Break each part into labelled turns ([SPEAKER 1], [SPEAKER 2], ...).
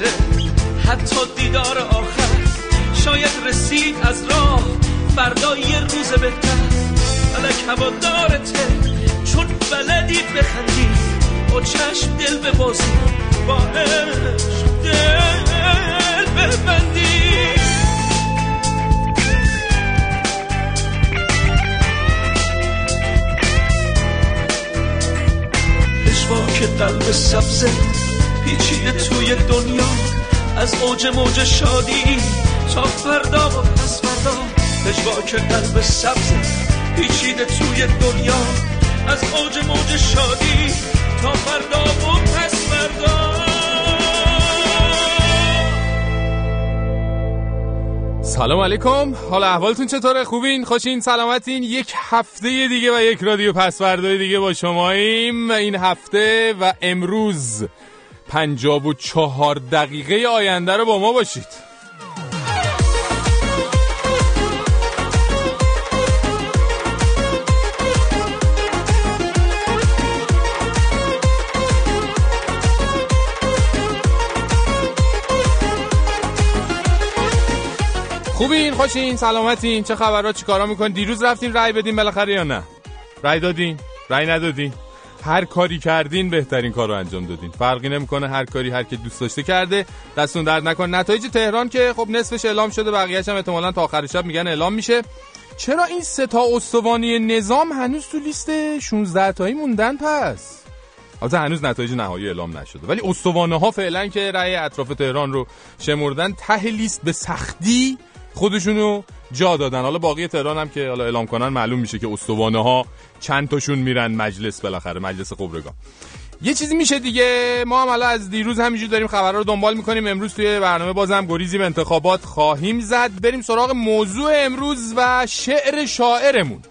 [SPEAKER 1] بشه حتی دیدار آخر شاید رسید از راه فردا یه روز بهتر. فلک هوادارته چون بلدی بخندی. با چشم دل ببازی با عشق دل ببندی. که قلب سبزه پیچیده توی دنیا. از اوج موج شادی تا فردا و پس فردا. که قلب سبزه پیچیده توی دنیا. از اوج موج شادی تا فردا و پس فردا.
[SPEAKER 2] سلام علیکم. حال احوالتون چطوره؟ خوبین؟ خوشین؟ سلامتین؟ یک هفته دیگه و یک رادیو پسوردهای دیگه با شماییم. این هفته و امروز پنجاب و چهار دقیقه آینده رو با ما باشید. خوبین؟ خوشین؟ سلامتین؟ چه خبرات چیکارا می‌کنین؟ دیروز رفتین رای بدین بالاخره یا نه؟ رای دادین؟ رای ندادین؟ هر کاری کردین بهترین کار رو انجام دادین. فرقی نمی‌کنه هر کاری هر که دوست داشته کرده دستون درد نکن نتایج تهران که خب نصفش اعلام شده بقیه‌اش هم احتمالاً تا آخر شب میگن اعلام میشه. چرا این سه تا استوانی نظام هنوز تو لیست 16 تایی موندن پس؟ البته هنوز نتایج نهایی اعلام نشده. ولی استوانه ها فعلا که رأی اطراف تهران رو شمردن ته لیست به سختی خودشونو جا دادن. حالا باقی تهران هم که حالا اعلام کنن معلوم میشه که استوانه ها چند تاشون میرن مجلس بالاخره مجلس خبرگان یه چیزی میشه دیگه. ما هم حالا از دیروز همینجور داریم خبرها رو دنبال می‌کنیم. امروز توی برنامه بازم گریزی به انتخابات خواهیم زد. بریم سراغ موضوع امروز و شعر شاعرمون.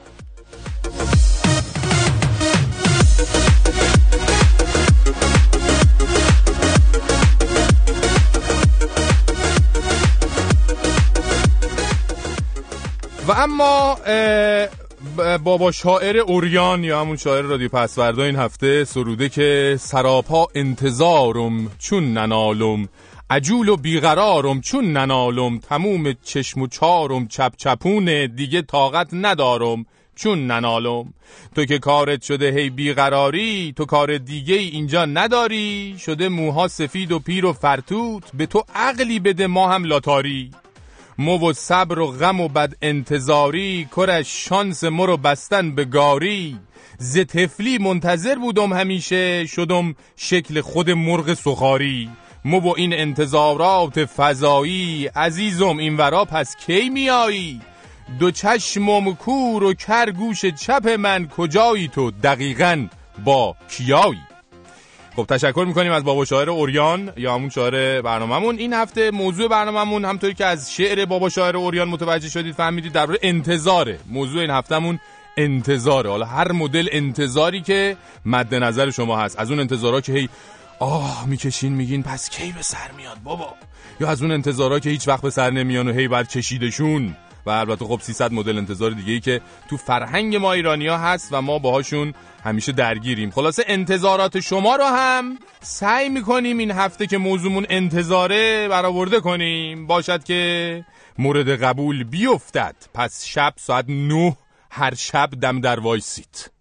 [SPEAKER 2] و اما بابا شاعر اوریان یا همون شاعر رادیو پسوردا این هفته سروده که سراپا انتظارم چون ننالم عجول و بیقرارم چون ننالم تموم چشم و چارم چپ چپونه دیگه طاقت ندارم چون ننالم. تو که کارت شده هی بیقراری تو کار دیگه اینجا نداری شده موها سفید و پیر و فرتوت به تو عقلی بده ما هم لاتاری. مو و صبر و غم و بد انتظاری کرش شانس مرو بستن به گاری. ز تفلی منتظر بودم همیشه شدم شکل خود مرغ سخاری. مو و این انتظارات فضایی عزیزم این ورا پس کی میایی؟ دو چشمم کور و کر گوش چپ من کجایی تو دقیقا با کیایی؟ خب تشکر می‌کنیم از بابا شاعر اوریان یا همون شاعر برنامهمون. این هفته موضوع برنامهمون همطوری که از شعر بابا شاعر اوریان متوجه شدید فهمیدید در انتظاره. موضوع این هفتهمون انتظاره. حالا هر مدل انتظاری که مد نظر شما هست از اون انتظارا که هی آه می‌کشین میگین پس کی به سر میاد بابا؟ یا از اون انتظارا که هیچ وقت به سر نمیان و هی بعد کشیدشون؟ و البته خب 300 مدل انتظار دیگه ای که تو فرهنگ ما ایرانیا هست و ما باهاشون همیشه درگیریم. خلاصه انتظارات شما رو هم سعی می‌کنیم این هفته که موضوعمون انتظاره برآورده کنیم. باشد که مورد قبول بیفتد. پس شب ساعت 9 هر شب دم در وایسید.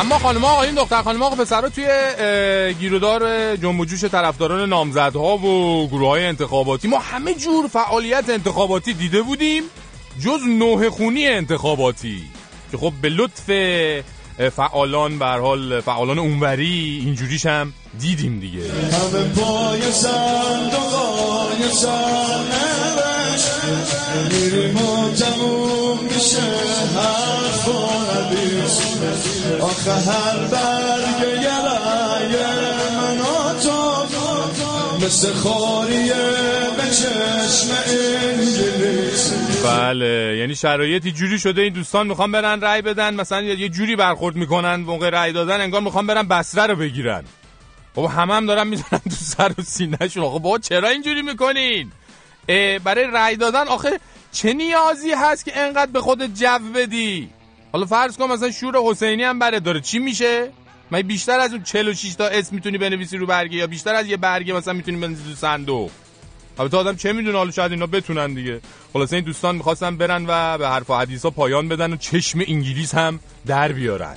[SPEAKER 2] اما خانم این دختر خانم آقا پسرها توی گیرودار جنب جوش طرفداران نامزدها و گروه های انتخاباتی ما همه جور فعالیت انتخاباتی دیده بودیم جز نوه خونی انتخاباتی که خب به لطف فعالان به حال فعالان اونوری اینجوریش هم دیدیم دیگه. همه پای میریم و تموم میشه حرف و حدیث. آخه هر برگ یلای من و تو مثل خاریه به چشم انگلیس. بله یعنی شرایطی جوری شده این دوستان می‌خوان برن رای بدن مثلا یه جوری برخورد می‌کنن موقع رای دادن انگار می‌خوان برن بسره رو بگیرن. بابا همه هم دارن می‌زنن تو سر و سینهشون آخه بابا چرا اینجوری می‌کنین؟ برای رای دادن آخه چه نیازی هست که انقدر به خود جو بدی؟ حالا فرض کن مثلا شور حسینی هم بره. داره چی میشه؟ من بیشتر از اون 46 تا اسم می‌تونی بنویسی رو برگه یا بیشتر از یه برگه مثلا می‌تونی بنویسی تو صندوق؟ البته آدم چه می‌دونه حالا شاید اینا بتونن دیگه. خلاصه این دوستان می‌خواستن برن و به حرف و حدیثا پایان بدن و چشم انگلیس هم در بیارن.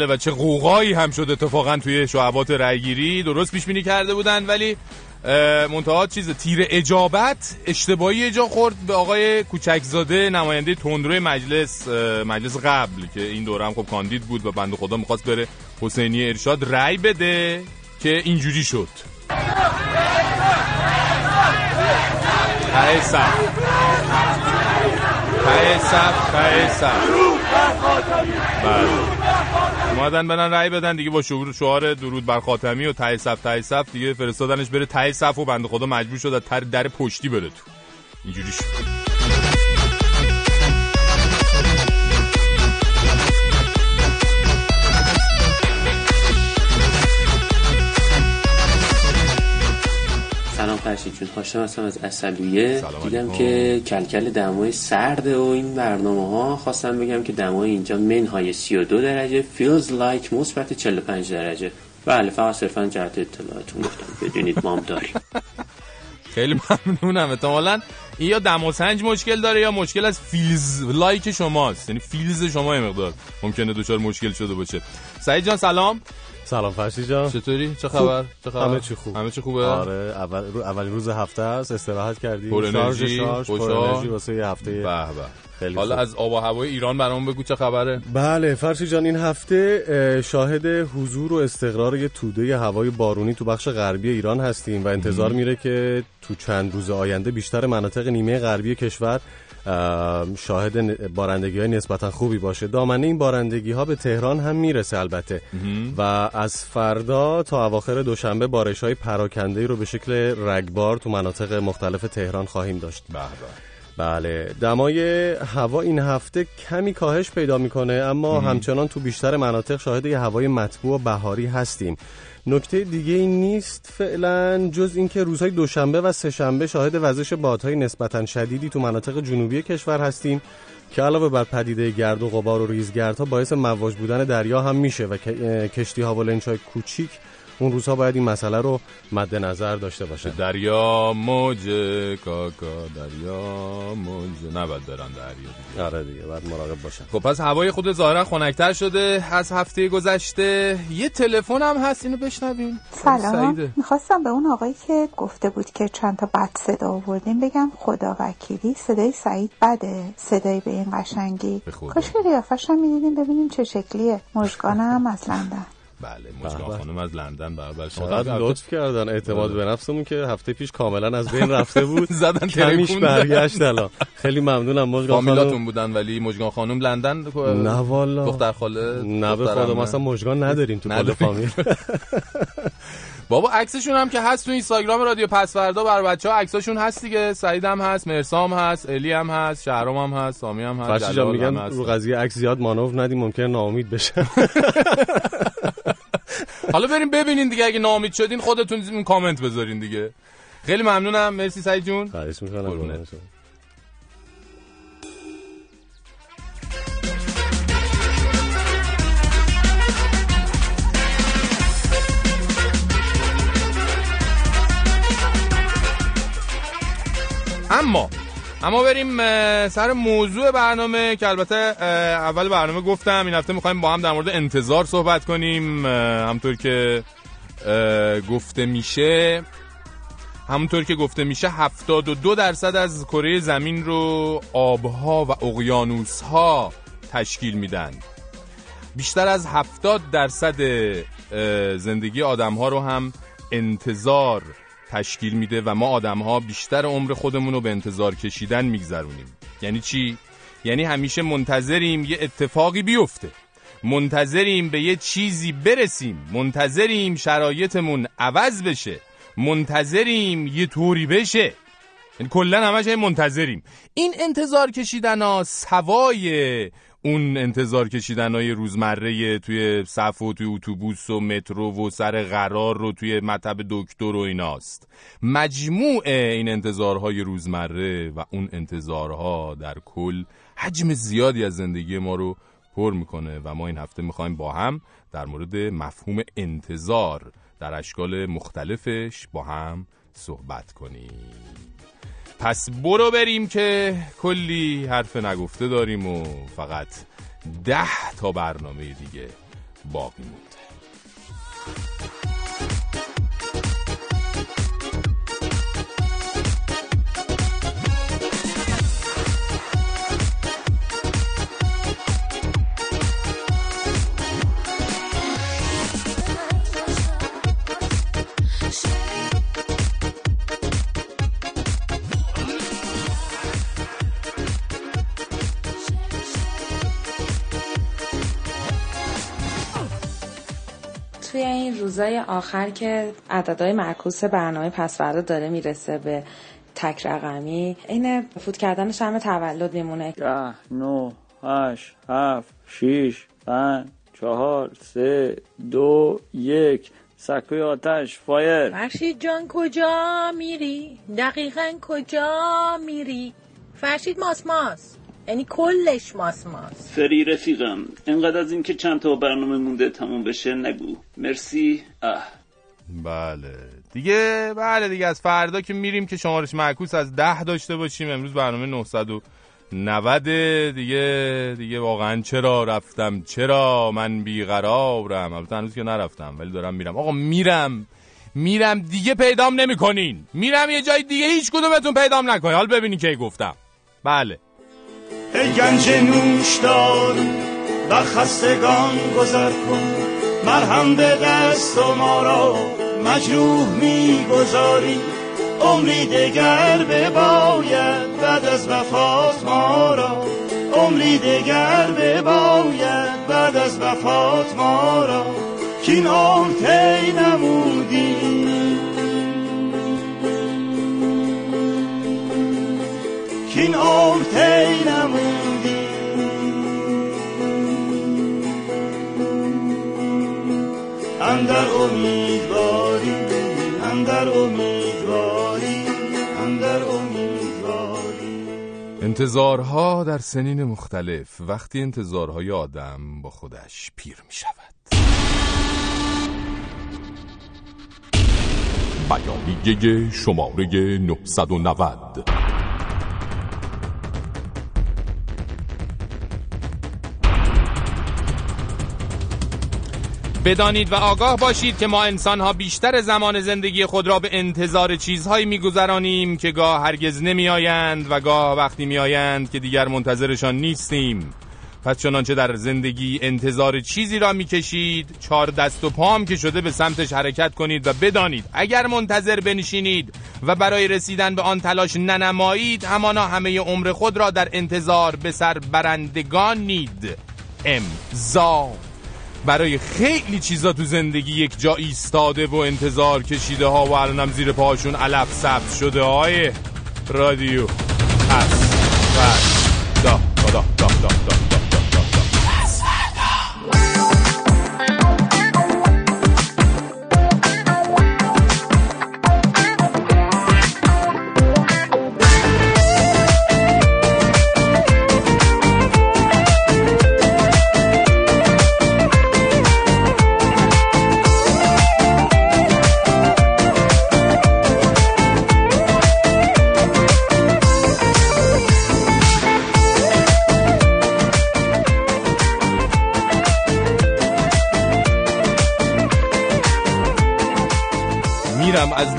[SPEAKER 2] بله و چه قوقایی هم شد اتفاقا توی شعبات رأیگیری درست پیش بینی کرده بودن ولی منتها چیز تیر اجابت اشتباهی اجا خورد به آقای کوچکزاده نماینده تندروی مجلس مجلس قبل که این دوره هم خب کاندید بود و بنده خدا می‌خواست بره حسینی ارشاد رأی بده که اینجوری شد. ته صف ته صف صف بله. اومدن برن رأی بدن دیگه با شعار درود بر خاتمی و تای صف تای صف. دیگه فرستادنش بره تای صف و بنده خدا مجبور شد از در پشتی بره تو. اینجوری شد.
[SPEAKER 3] فرشید جون هاشم هستم از عسلویه دیدم که کلکل دمای سرد و این برنامه ها. خواستم بگم که دمای اینجا منهای 32 درجه feels like مثبت 45 درجه. بله فقط صرفا جهت اطلاعاتون گفتم. بدونید مام داریم.
[SPEAKER 2] خیلی ممنونم. احتمالا این یا دماسنج مشکل داره یا مشکل از feels like شماست. یعنی feels شما مقدار ممکنه دچار مشکل شده باشه. سعید جان سلام.
[SPEAKER 4] سلام فرشی جان.
[SPEAKER 2] چطوری؟ چه خبر؟ چه خبر؟
[SPEAKER 4] همه چی خوب.
[SPEAKER 2] همه چی خوبه؟
[SPEAKER 4] آره اول رو اولین روز هفته است. استراحت کردی
[SPEAKER 2] پر انرژی
[SPEAKER 4] پر انرژی واسه یه هفته به
[SPEAKER 2] به. خیلی حالا از آب و هوای ایران برام بگو چه خبره.
[SPEAKER 4] بله فرشی جان این هفته شاهد حضور و استقرار یه توده هوای بارونی تو بخش غربی ایران هستیم و انتظار میره که تو چند روز آینده بیشتر مناطق نیمه غربی کشور شاهد بارندگی های نسبتا خوبی باشه. دامنه این بارندگی ها به تهران هم می‌رسه البته. و از فردا تا اواخر دوشنبه بارش های پراکنده رو به شکل رگبار تو مناطق مختلف تهران خواهیم داشت. بله. دمای هوا این هفته کمی کاهش پیدا می‌کنه اما همچنان تو بیشتر مناطق شاهد یه هوای مطبوع و بهاری هستیم. نکته دیگه این نیست فعلا جز اینکه روزهای دوشنبه و سهشنبه شاهد وزش بادهای نسبتا شدیدی تو مناطق جنوبی کشور هستیم که علاوه بر پدیده گرد و غبار و ریزگردها باعث مواج بودن دریا هم میشه و کشتی ها و لنچای کوچیک اون روزها باید این مسئله رو مد نظر داشته باشه
[SPEAKER 2] دریا موج کاکا دریا موج. نباید برن دریا
[SPEAKER 4] دیگه. آره دیگه باید مراقب باشن.
[SPEAKER 2] خب پس هوای خود ظاهرا خنک‌تر شده از هفته گذشته. یه تلفن هم هست اینو بشنویم.
[SPEAKER 5] سلام. می‌خواستم به اون آقایی که گفته بود که چند تا بد صدا آوردیم بگم خدا وکیلی. صدای سعید بده صدای به این قشنگی. کاش که ریافش هم می‌دیدیم ببینیم چه شکلیه. مژگانم از لندن
[SPEAKER 2] بله مجگان خانم از لندن بله
[SPEAKER 4] شما لطف کردن اعتماد به نفسمون که هفته پیش کاملا از بین رفته بود.
[SPEAKER 2] زدن
[SPEAKER 4] کمیش برگشت الان. خیلی ممنونم مجگان
[SPEAKER 2] خانم. بودن ولی مجگان خانم لندن؟
[SPEAKER 4] نه والا.
[SPEAKER 2] دختر خاله
[SPEAKER 4] نه به خدا ما اصلا مجگان نداریم تو کل فامیل.
[SPEAKER 2] بابا عکسشون هم که هست تو اینستاگرام رادیو پسوردا بر بچه‌ها عکساشون هست دیگه. سعید هم هست مرسام هست الی هم هست شهرام هم هست سامی هم هست
[SPEAKER 4] جلال میگن هم هست. رو قضیه عکس زیاد مانور ندیم ممکنه ناامید بشن
[SPEAKER 2] حالا بریم ببینین دیگه اگه ناامید شدین خودتون کامنت بذارین دیگه. خیلی ممنونم. مرسی سعید جون.
[SPEAKER 4] خواهش می‌کنم.
[SPEAKER 2] اما اما بریم سر موضوع برنامه که البته اول برنامه گفتم این هفته می‌خوایم با هم در مورد انتظار صحبت کنیم همطور که گفته میشه. همونطور که گفته میشه 72 درصد از کره زمین رو آبها و اقیانوسها تشکیل میدن. بیشتر از 70 درصد زندگی آدم ها رو هم انتظار تشکیل میده و ما آدم ها بیشتر عمر خودمون رو به انتظار کشیدن میگذرونیم. یعنی چی؟ یعنی همیشه منتظریم یه اتفاقی بیفته. منتظریم به یه چیزی برسیم. منتظریم شرایطمون عوض بشه. منتظریم یه طوری بشه. یعنی کلا همش منتظریم. این انتظار کشیدن ها سوای اون انتظار کشیدن های روزمره توی صف و توی اتوبوس و مترو و سر قرار رو توی مطب دکتر و ایناست. مجموع این انتظارهای روزمره و اون انتظارها در کل حجم زیادی از زندگی ما رو پر می‌کنه و ما این هفته می‌خوایم با هم در مورد مفهوم انتظار در اشکال مختلفش با هم صحبت کنیم. پس برو بریم که کلی حرف نگفته داریم و فقط ده تا برنامه دیگه باقی مونده.
[SPEAKER 6] روزای آخر که عددهای معکوس برنامه پسوردا داره می‌رسه به تک رقمی این فوت کردن شرم تولد میمونه
[SPEAKER 7] ده نو هشت هفت شیش پنج چهار سه دو یک سکوی آتش فایر
[SPEAKER 8] فرشید جان کجا میری؟ دقیقا کجا میری؟ فرشید ماس ماس یعنی کلش ماس ماس.
[SPEAKER 7] فری رفیقم انقدر از اینکه چند تا برنامه مونده تموم بشه نگو. مرسی. اه
[SPEAKER 2] بله. دیگه بله دیگه از فردا که میریم که شمارش معکوس از ده داشته باشیم. امروز برنامه 990 دیگه دیگه واقعا چرا رفتم؟ چرا من بیقرارم؟ البته هنوز که نرفتم ولی دارم میرم. آقا میرم. میرم دیگه پیدام نمی‌کنین. میرم یه جای دیگه هیچ کدومتون پیدام نکنین. حال ببینی کی گفتم. بله.
[SPEAKER 9] ای گنج نوشدار و خستگان گذر کن. مرهم به دست و ما را مجروح می‌گذاری. عمری دگر به باید بعد از وفات ما را. عمری دگر به باید بعد از وفات ما را. کین عمر تی نمودی. کین عمر تی نمودی. اندر امیدواری اندر امیدواری اندر امیدواری.
[SPEAKER 2] انتظارها در سنین مختلف وقتی انتظارهای آدم با خودش پیر می شود بیانیه شماره 990 بدانید و آگاه باشید که ما انسانها بیشتر زمان زندگی خود را به انتظار چیزهایی میگذرانیم که گاه هرگز نمیآیند و گاه وقتی میآیند که دیگر منتظرشان نیستیم. پس چنانچه در زندگی انتظار چیزی را می‌کشید چهار دست و پام که شده به سمتش حرکت کنید و بدانید اگر منتظر بنشینید و برای رسیدن به آن تلاش ننمایید همانا همه عمر خود را در انتظار به سر برندگانید امضا. برای خیلی چیزا تو زندگی یک جا ایستاده و انتظار کشیده ها و الانم زیر پاهاشون علف ثبت شده های رادیو پس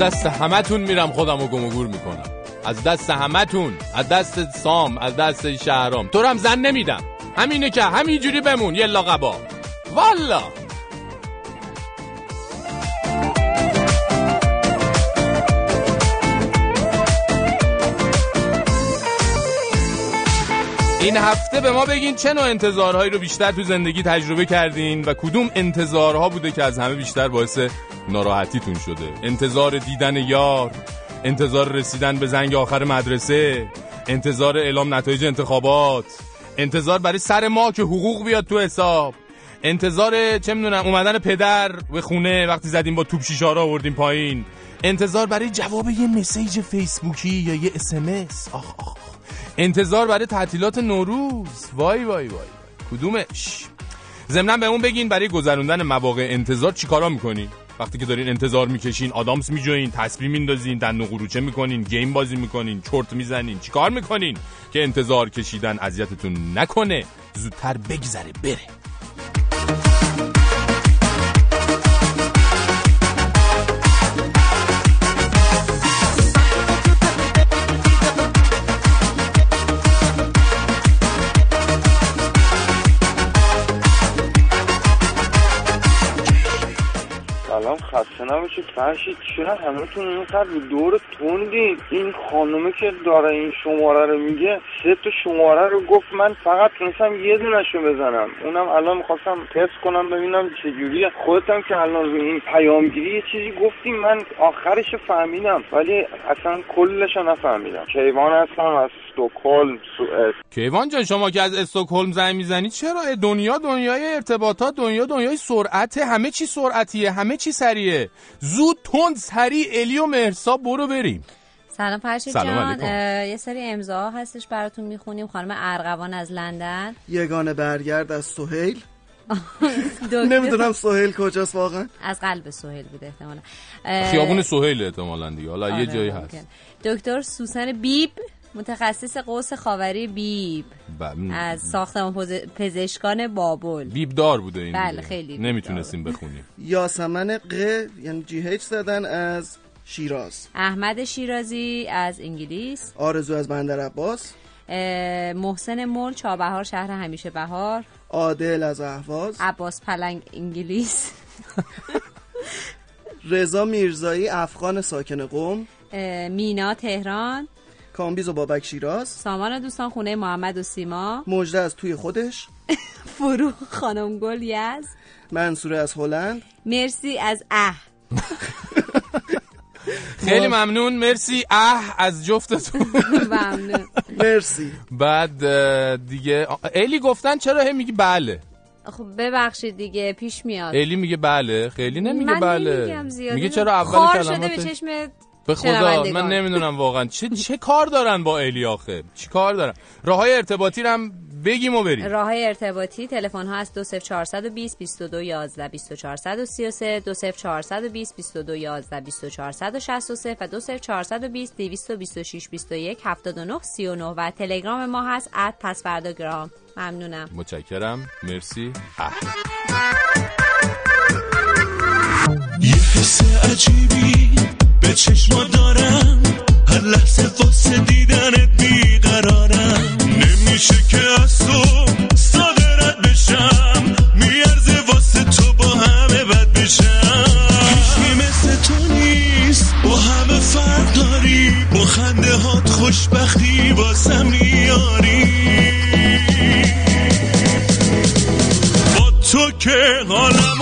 [SPEAKER 2] دست همتون میرم خودم رو گم و گور می‌کنم. از دست همتون از دست سام از دست شهرام. تو هم زن نمیدم. همینه که همینجوری بمون یه لاقبا والا! این هفته به ما بگین چه نوع انتظارهایی رو بیشتر تو زندگی تجربه کردین و کدوم انتظارها بوده که از همه بیشتر باعث ناراحتیتون شده؟ انتظار دیدن یار انتظار رسیدن به زنگ آخر مدرسه انتظار اعلام نتایج انتخابات انتظار برای سر ما که حقوق بیاد تو حساب انتظار چه می‌دونم اومدن پدر به خونه وقتی زدیم با توپ شیشارا آوردیم پایین انتظار برای جواب یه مسیج فیسبوکی یا یه اسمس. آخ آخ. انتظار برای تعطیلات نوروز. وای وای وای. کدومش؟ ضمنا به اون بگین برای گذروندن مواقع انتظار چیکارا می‌کنین وقتی که دارین انتظار می‌کشین آدامس میجوین تسبیح میندازین دندون قروچه می‌کنین گیم بازی می‌کنین چرت می‌زنین چیکار می‌کنین که انتظار کشیدن اذیتتون نکنه؟ زودتر بگذره بره.
[SPEAKER 10] خسته نباشید فرشید چرا همتون اینقدر دور تندین این خانومه که داره این شماره رو میگه سه تا شماره رو گفت من فقط تونستم یه دونشو بزنم. اونم الان می‌خواستم تست کنم ببینم چجوریه. خودتم که الان روی این پیامگیری یه چیزی گفتیم من آخرش فهمیدم. ولی اصلا کلش نفهمیدم. کیوان هستم از استکهلم سوئد.
[SPEAKER 2] کیوان جان شما که از استکهلم زنگ می‌زنید چرا؟ دنیا دنیای ارتباطات دنیا دنیای سرعت همه چی سرعتیه همه چی سریه زود تند سری الی و مرسا برو بریم.
[SPEAKER 11] سلام فرشید جان. یه سری امضا هستش براتون می‌خونیم. خانم ارغوان از لندن.
[SPEAKER 12] یگانه برگرد از سهیل. نمی‌دونم سهیل کجاست واقعا.
[SPEAKER 11] از قلب سهیل بوده احتمالا.
[SPEAKER 2] خیابون سهیل احتمالا دیگه. حالا یه جایی هست.
[SPEAKER 11] دکتر سوسن بیب متخصص قوس خاوری بیب. از ساختمان پزشکان بابل.
[SPEAKER 2] بیب دار بوده این
[SPEAKER 11] بله خیلی
[SPEAKER 2] نمی‌تونستیم بخونیم.
[SPEAKER 12] یاسمن ق یعنی جی هیچ زدن از شیراز.
[SPEAKER 11] احمد شیرازی از انگلیس.
[SPEAKER 12] آرزو از بندر عباس.
[SPEAKER 11] محسن مول چابهار شهر همیشه بهار.
[SPEAKER 12] عادل از اهواز.
[SPEAKER 11] عباس پلنگ انگلیس.
[SPEAKER 12] رضا میرزایی افغان ساکن قوم.
[SPEAKER 11] مینا تهران.
[SPEAKER 12] کامبیز و بابک شیراز.
[SPEAKER 11] سامان دوستان خونه محمد و سیما.
[SPEAKER 12] مجده از توی خودش.
[SPEAKER 11] فرو خانم گل یز
[SPEAKER 12] منصوره از هلند.
[SPEAKER 11] مرسی از اه.
[SPEAKER 2] خیلی ممنون. مرسی اه از جفتتون.
[SPEAKER 11] ممنون.
[SPEAKER 12] مرسی.
[SPEAKER 2] بعد دیگه الی گفتن چرا هم میگی بله؟
[SPEAKER 11] خب ببخشید دیگه پیش میاد.
[SPEAKER 2] الی میگه بله. خیلی نمیگه بله. میگه چرا اول
[SPEAKER 11] کلمات شده به چشم
[SPEAKER 2] به خدا من نمی‌دونم واقعا. چه چه کار دارن با الی آخه؟ چی کار دارن؟ راه های ارتباطی رو هم بگیم و بریم.
[SPEAKER 11] راه های ارتباطی تلفن ها از 20420 22 11 2433 20420 22 11 2463 و 20420 226 21 79 39 و تلگرام ما هست ات پس فردا گرام. ممنونم.
[SPEAKER 2] متشکرم. مرسی. اه.
[SPEAKER 13] یه حس عجیبی به چشما دارم. هر لحظه واسه دیدنت بیقرارم. نمیشه که از تو صادرت بشم. میارزه واسه تو با همه بد بشم. هیچی مثل تو نیست. با همه فرق داری. با خنده هات خوشبختی واسم میاری با تو که حالمو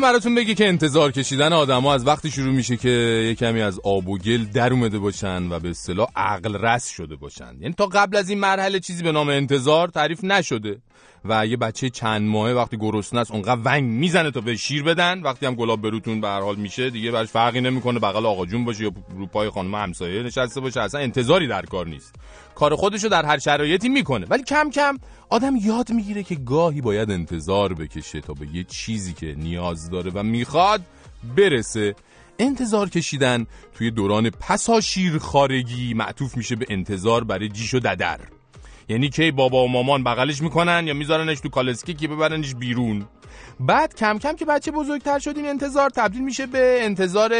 [SPEAKER 2] جونم براتون بگی که انتظار کشیدن آدما از وقتی شروع میشه که یه کمی از آب و گل در اومده باشن و به اصطلاح عقل رس شده باشن. یعنی تا قبل از این مرحله چیزی به نام انتظار تعریف نشده. و یه بچه چند ماهه وقتی گرسنه است اونقدر ونگ می‌زنه تا به شیر بدن. وقتی هم گلاب بروتون به هر حال میشه دیگه براش فرقی نمی‌کنه. بغل آقا جون باشه یا رو پای خانم همسایه نشسته باشه اصلا انتظاری در کار نیست. کار خودشو در هر شرایطی می‌کنه. ولی کم کم آدم یاد می‌گیره که گاهی باید انتظار بکشه تا به یه چیزی که نیاز داره و می‌خواد برسه. انتظار کشیدن توی دوران پسا شیر خارگی معطوف میشه به انتظار برای جیش و ددر. یعنی کی بابا و مامان بغلش می‌کنن یا میذارنش تو کالسکی که ببرنش بیرون؟ بعد کم کم که بچه بزرگتر شد این انتظار تبدیل میشه به انتظار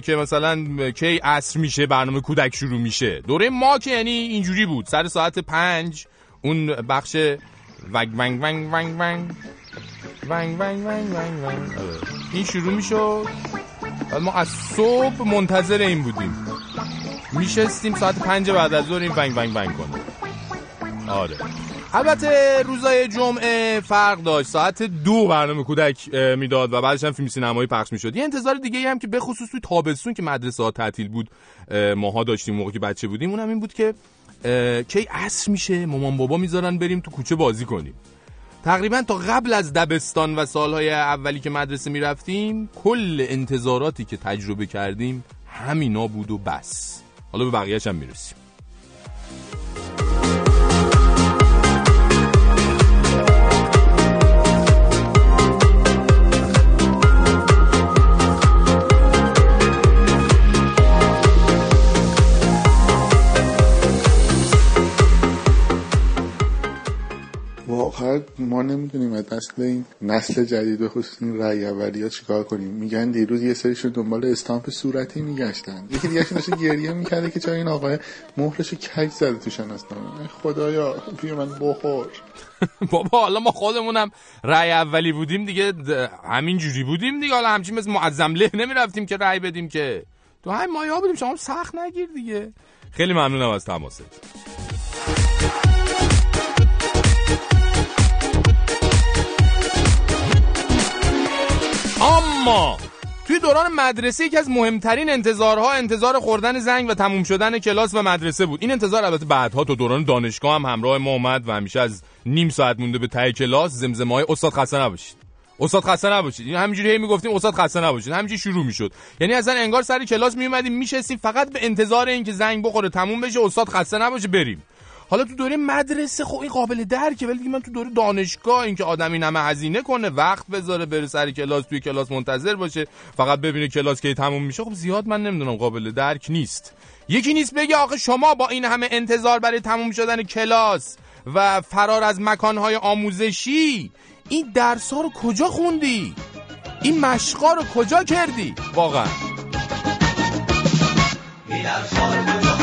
[SPEAKER 2] که مثلا کی عصر میشه برنامه کودک شروع میشه. دوره ما که یعنی اینجوری بود. سر ساعت پنج اون بخش ونگ ونگ ونگ ونگ ونگ ونگ ونگ ونگ ونگ ونگ این شروع می‌شد. ما از صبح منتظر این بودیم. میشستیم ساعت پنج بعد از ظهر این ونگ ونگ ونگ کنه. آره. البته روزای جمعه فرق داشت. ساعت دو برنامه کودک می‌داد و بعدش هم فیلم سینمایی پخش می‌شد. یه انتظار دیگه هم که به خصوص توی تابستون که مدرسه ها تعطیل بود ماها داشتیم موقع که بچه بودیم اونم این بود که کی عصر میشه مامان بابا می‌ذارن بریم تو کوچه بازی کنیم. تقریبا تا قبل از دبستان و سالهای اولی که مدرسه می‌رفتیم کل انتظاراتی که تجربه کردیم همینا بود و بس. حالا به بقیهش هم می‌رسیم.
[SPEAKER 14] واقعا ما نمی‌دونیم از نسل این نسل جدید به خصوص این رأی ها چیکار کنیم. میگن دیروز یه سریشون دنبال استامپ صورتی میگشتن. یکی دیگه داشته گریه می‌کرده که چرا این آقای مهرشو کج زده تو شناسنامه. خدایا بیا من بخور.
[SPEAKER 2] بابا حالا ما خودمونم رأی اولی بودیم دیگه همین جوری بودیم دیگه. حالا همچین مثل معظم له نمی‌رفتیم که رأی بدیم که. تو همین مایه بودیم شما سخت نگیر دیگه. خیلی ممنونم از تماست توی دوران مدرسه یکی از مهمترین انتظارها انتظار خوردن زنگ و تموم شدن کلاس و مدرسه بود. این انتظار البته بعدها تو دوران دانشگاه هم همراه ما اومد و همیشه از نیم ساعت مونده به ته کلاس زمزمه های استاد خسته نباشید. استاد خسته نباشید. این همینجوری هی می‌گفتیم استاد خسته نباشید. همینجوری شروع می‌شد. یعنی اصلا انگار سر کلاس میومدیم میشستیم فقط به انتظار اینکه زنگ بخوره تموم بشه استاد خسته نباشه بریم. حالا تو دوره مدرسه خب این قابل درکه ولی دیگه من تو دوره دانشگاه اینکه آدمی نمه هزینه کنه وقت بذاره بره سر کلاس توی کلاس منتظر باشه فقط ببینه کلاس کی تموم میشه خب زیاد من نمی‌دونم قابل درک نیست یکی نیست بگه آخه شما با این همه انتظار برای تموم شدن کلاس و فرار از مکانهای آموزشی این درس ها رو کجا خوندی؟ این مشقا رو کجا کردی؟ واقعا این درس رو کجا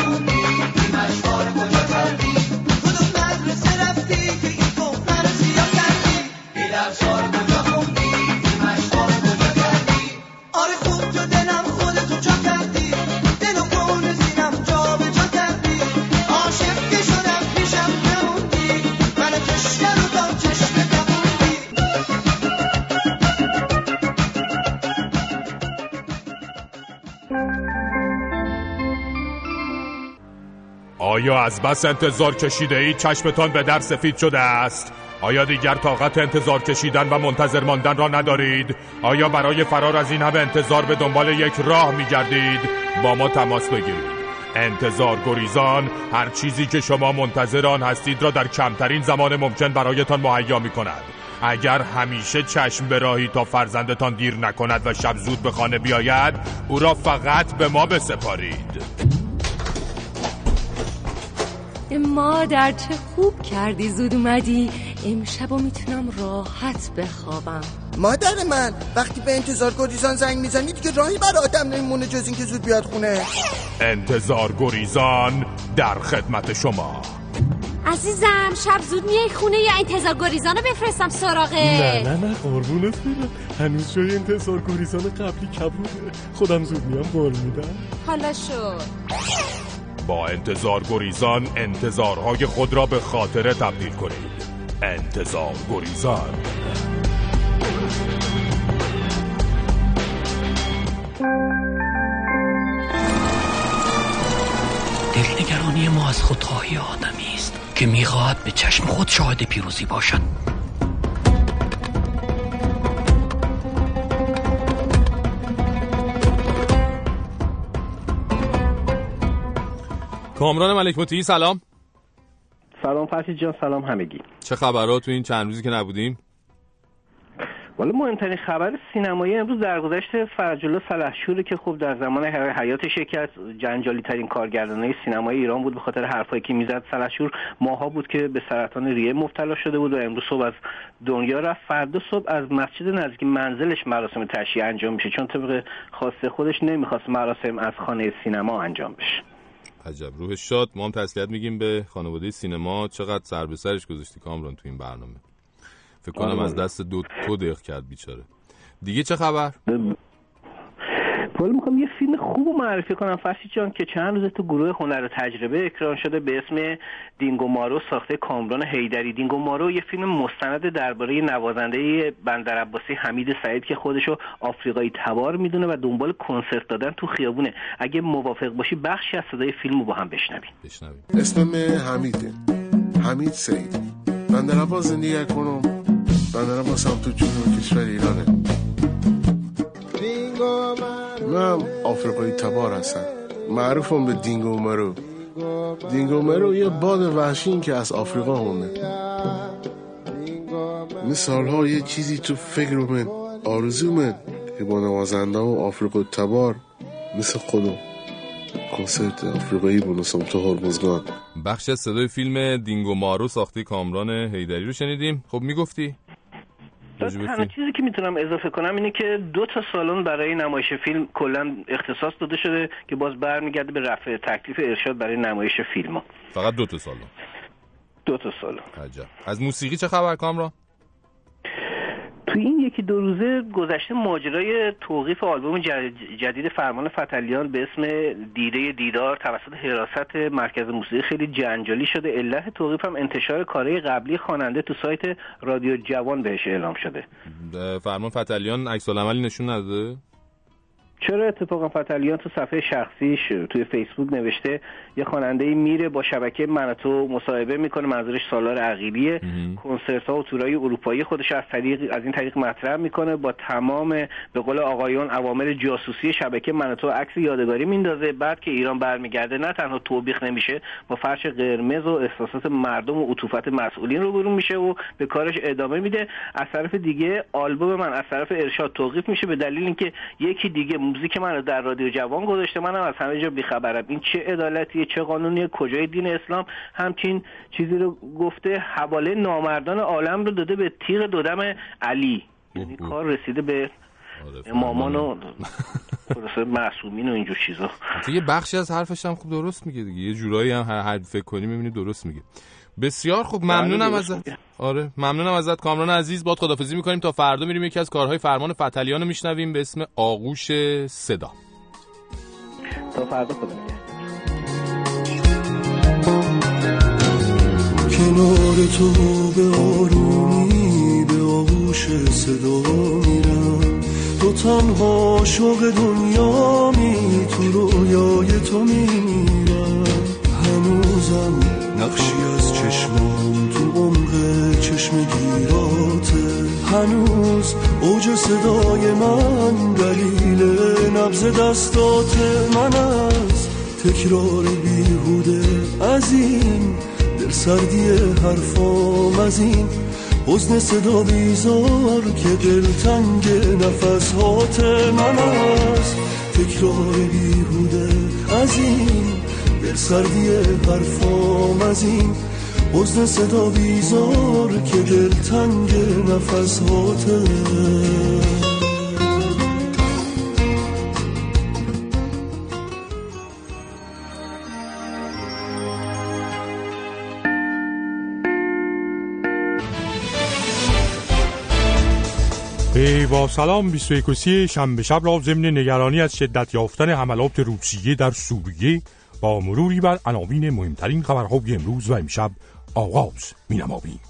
[SPEAKER 2] آیا از بس انتظار کشیده ای چشمتان به در سفید شده است؟ آیا دیگر طاقت انتظار کشیدن و منتظر ماندن را ندارید؟ آیا برای فرار از این همه انتظار به دنبال یک راه می گردید؟ با ما تماس بگیرید انتظار گریزان هر چیزی که شما منتظر آن هستید را در کمترین زمان ممکن برایتان مهیا می کند اگر همیشه چشم به راهی تا فرزندتان دیر نکند و شب زود به خانه بیاید او را فقط به ما بسپارید
[SPEAKER 15] مادر چه خوب کردی زود اومدی. امشب و می‌تونم راحت بخوابم.
[SPEAKER 12] مادر من وقتی به انتظار گریزان زنگ می‌زنی دیگه راهی برای آدم نمیمونه جز اینکه زود بیاد خونه.
[SPEAKER 2] انتظار گریزان در خدمت شما.
[SPEAKER 16] عزیزم شب زود میای خونه یا انتظار گریزان رو بفرستم سراغه
[SPEAKER 4] نه نه نه قربونت برم. هنوز جای انتظار گریزان قبلی کبوده. خودم زود میام بال میدم.
[SPEAKER 16] حالا شد
[SPEAKER 2] با انتظار گریزان انتظارهای خود را به خاطره تبدیل کنید. انتظار گریزان.
[SPEAKER 17] دلنگرانی ما از خودخواهی آدمی است که می‌خواهد به چشم خود شاهد پیروزی باشد.
[SPEAKER 2] کامران ملک مطیعی سلام.
[SPEAKER 18] سلام فرشید جان سلام همگی.
[SPEAKER 2] چه خبرات تو این چند روزی که نبودیم؟
[SPEAKER 18] والا مهمترین خبر سینمایی امروز درگذشت فرجالله سلحشوری که خب در زمان حیاتش یکی از جنجالی ترین کارگردانای سینمای ایران بود به خاطر حرفایی که می‌زد. سلحشور ماها بود که به سرطان ریه مبتلا شده بود و امروز صبح از دنیا رفت. فردا صبح از مسجد نزدیک منزلش مراسم تشییع انجام میشه. چون طبق خواسته خودش نمی‌خواست مراسم از خانه سینما انجام بشه.
[SPEAKER 2] عجب. روح شاد ما هم تسلیت میگیم به خانواده سینما. چقدر سر به سرش گذاشتی کامران تو این برنامه؟ فکر کنم آره. از دست دو تو دق کرد بیچاره. دیگه چه خبر؟
[SPEAKER 18] حالا می‌خوام یه فیلم خوب معرفی کنم. فرشید جان که چند روز تو گروه هنر تجربه اکران شده به اسم دینگو مارو ساخته کامران هیدری دینگو مارو یه فیلم مستند درباره نوازنده بندر عباسی حمید سعید که خودشو آفریقایی تبار می‌دونه و دنبال کنسرت دادن تو خیابونه. اگه موافق باشی بخشی از صدای فیلمو با هم بشنویم.
[SPEAKER 19] اسم حمیده حمید سعید. بندر عباس زندگی کنم بندر عباس هم تو جنوب کشور ایرانه. من آفریقایی تبار هستم معروفم به دینگو مرو دینگو مرو یه باد وحشین که از آفریقا مونده. مثال ها یه چیزی تو فکر من آرزو من که با نوازنده و آفریقا تبار مثل خودم کنسرت آفریقایی بونسم تو هرمزگان.
[SPEAKER 2] بخش صدای فیلم دینگو مارو ساخته کامران هیدری رو شنیدیم. خب می‌گفتی؟
[SPEAKER 18] تنها چیزی که می‌تونم اضافه کنم اینه که دو تا سالن برای نمایش فیلم کلا اختصاص داده شده که باز برمیگرده به رفع تکلیف ارشاد برای نمایش فیلم ها.
[SPEAKER 2] فقط دو تا سالن.
[SPEAKER 18] دو تا سالن.
[SPEAKER 2] عجب. از موسیقی چه خبر کامران
[SPEAKER 18] تو این یکی دو روزه گذشته ماجرای توقیف آلبوم جدید فرمان فتلیان به اسم دیده دیدار توسط حراست مرکز موسیقی خیلی جنجالی شده. علت توقیف هم انتشار کارهای قبلی خواننده تو سایت رادیو جوان بهش اعلام شده.
[SPEAKER 2] فرمان فتلیان عکس نشون نداده؟
[SPEAKER 18] چرا اتفاقا فتلیان تو صفحه شخصیش توی فیسبوک نوشته یه خواننده ای با شبکه منتو مصاحبه می‌کنه منظورش سالار عقیلیه کنسرت ها و تورای اروپایی خودش از طریق از این طریق مطرح می‌کنه با تمام به قول آقایان عوامل جاسوسی شبکه منتو عکس یادگاری میندازه. بعد که ایران برمیگرده نه تنها توبیخ نمیشه با فرش قرمز و احساسات مردم و عطوفت مسئولین رو برون میشه و به کارش ادامه میده. از طرف دیگه آلبوم من از طرف ارشاد توقیف میشه به دلیل اینکه یکی دیگه موزیک من رو در رادیو جوان گذاشته منم از همه جا بیخبرم. این چه عدالتیه چه قانونیه کجای دین اسلام؟ همچین چیزی رو گفته حواله نامردان عالم رو داده به تیغ دودم علی. یعنی کار رسیده به آره، امامان و معصومین و اینجور چیزا.
[SPEAKER 2] یه بخشی از حرفش هم خوب درست میگه دیگه. یه جورایی هم هر فکر کنی می‌بینی درست میگه. بسیار خوب بله، ممنونم ازت. آره ممنونم ازت کامران عزیز. باد خدافزی می‌کنیم تا فردا میریم یکی از کارهای فرمان فتلیان رو میشنویم به اسم آغوش صدا.
[SPEAKER 18] تا فردا خدا
[SPEAKER 20] کنار تو به آرومی به آغوش صدا میرم. تو تنها شوق دنیا می تو رویای تو میمیرم هنوزم چشم گیراته هنوز اوج صدای من دلیل نبز دستات من از تکرار بیهوده از این دل سردی حرفام از این حزن صدا بیزار که دل تنگ نفس هات من از تکرار بیهوده از این دل سردی حرفام از این حزن صدا بیزار که دل تنگ نفس هاته.
[SPEAKER 21] با سلام 21 شنبه شب را ضمن نگرانی از شدت یافتن حملات روسیه در سوریه با مروری بر عناوین مهمترین خبرهای امروز و امشب آغاز می نمابیم.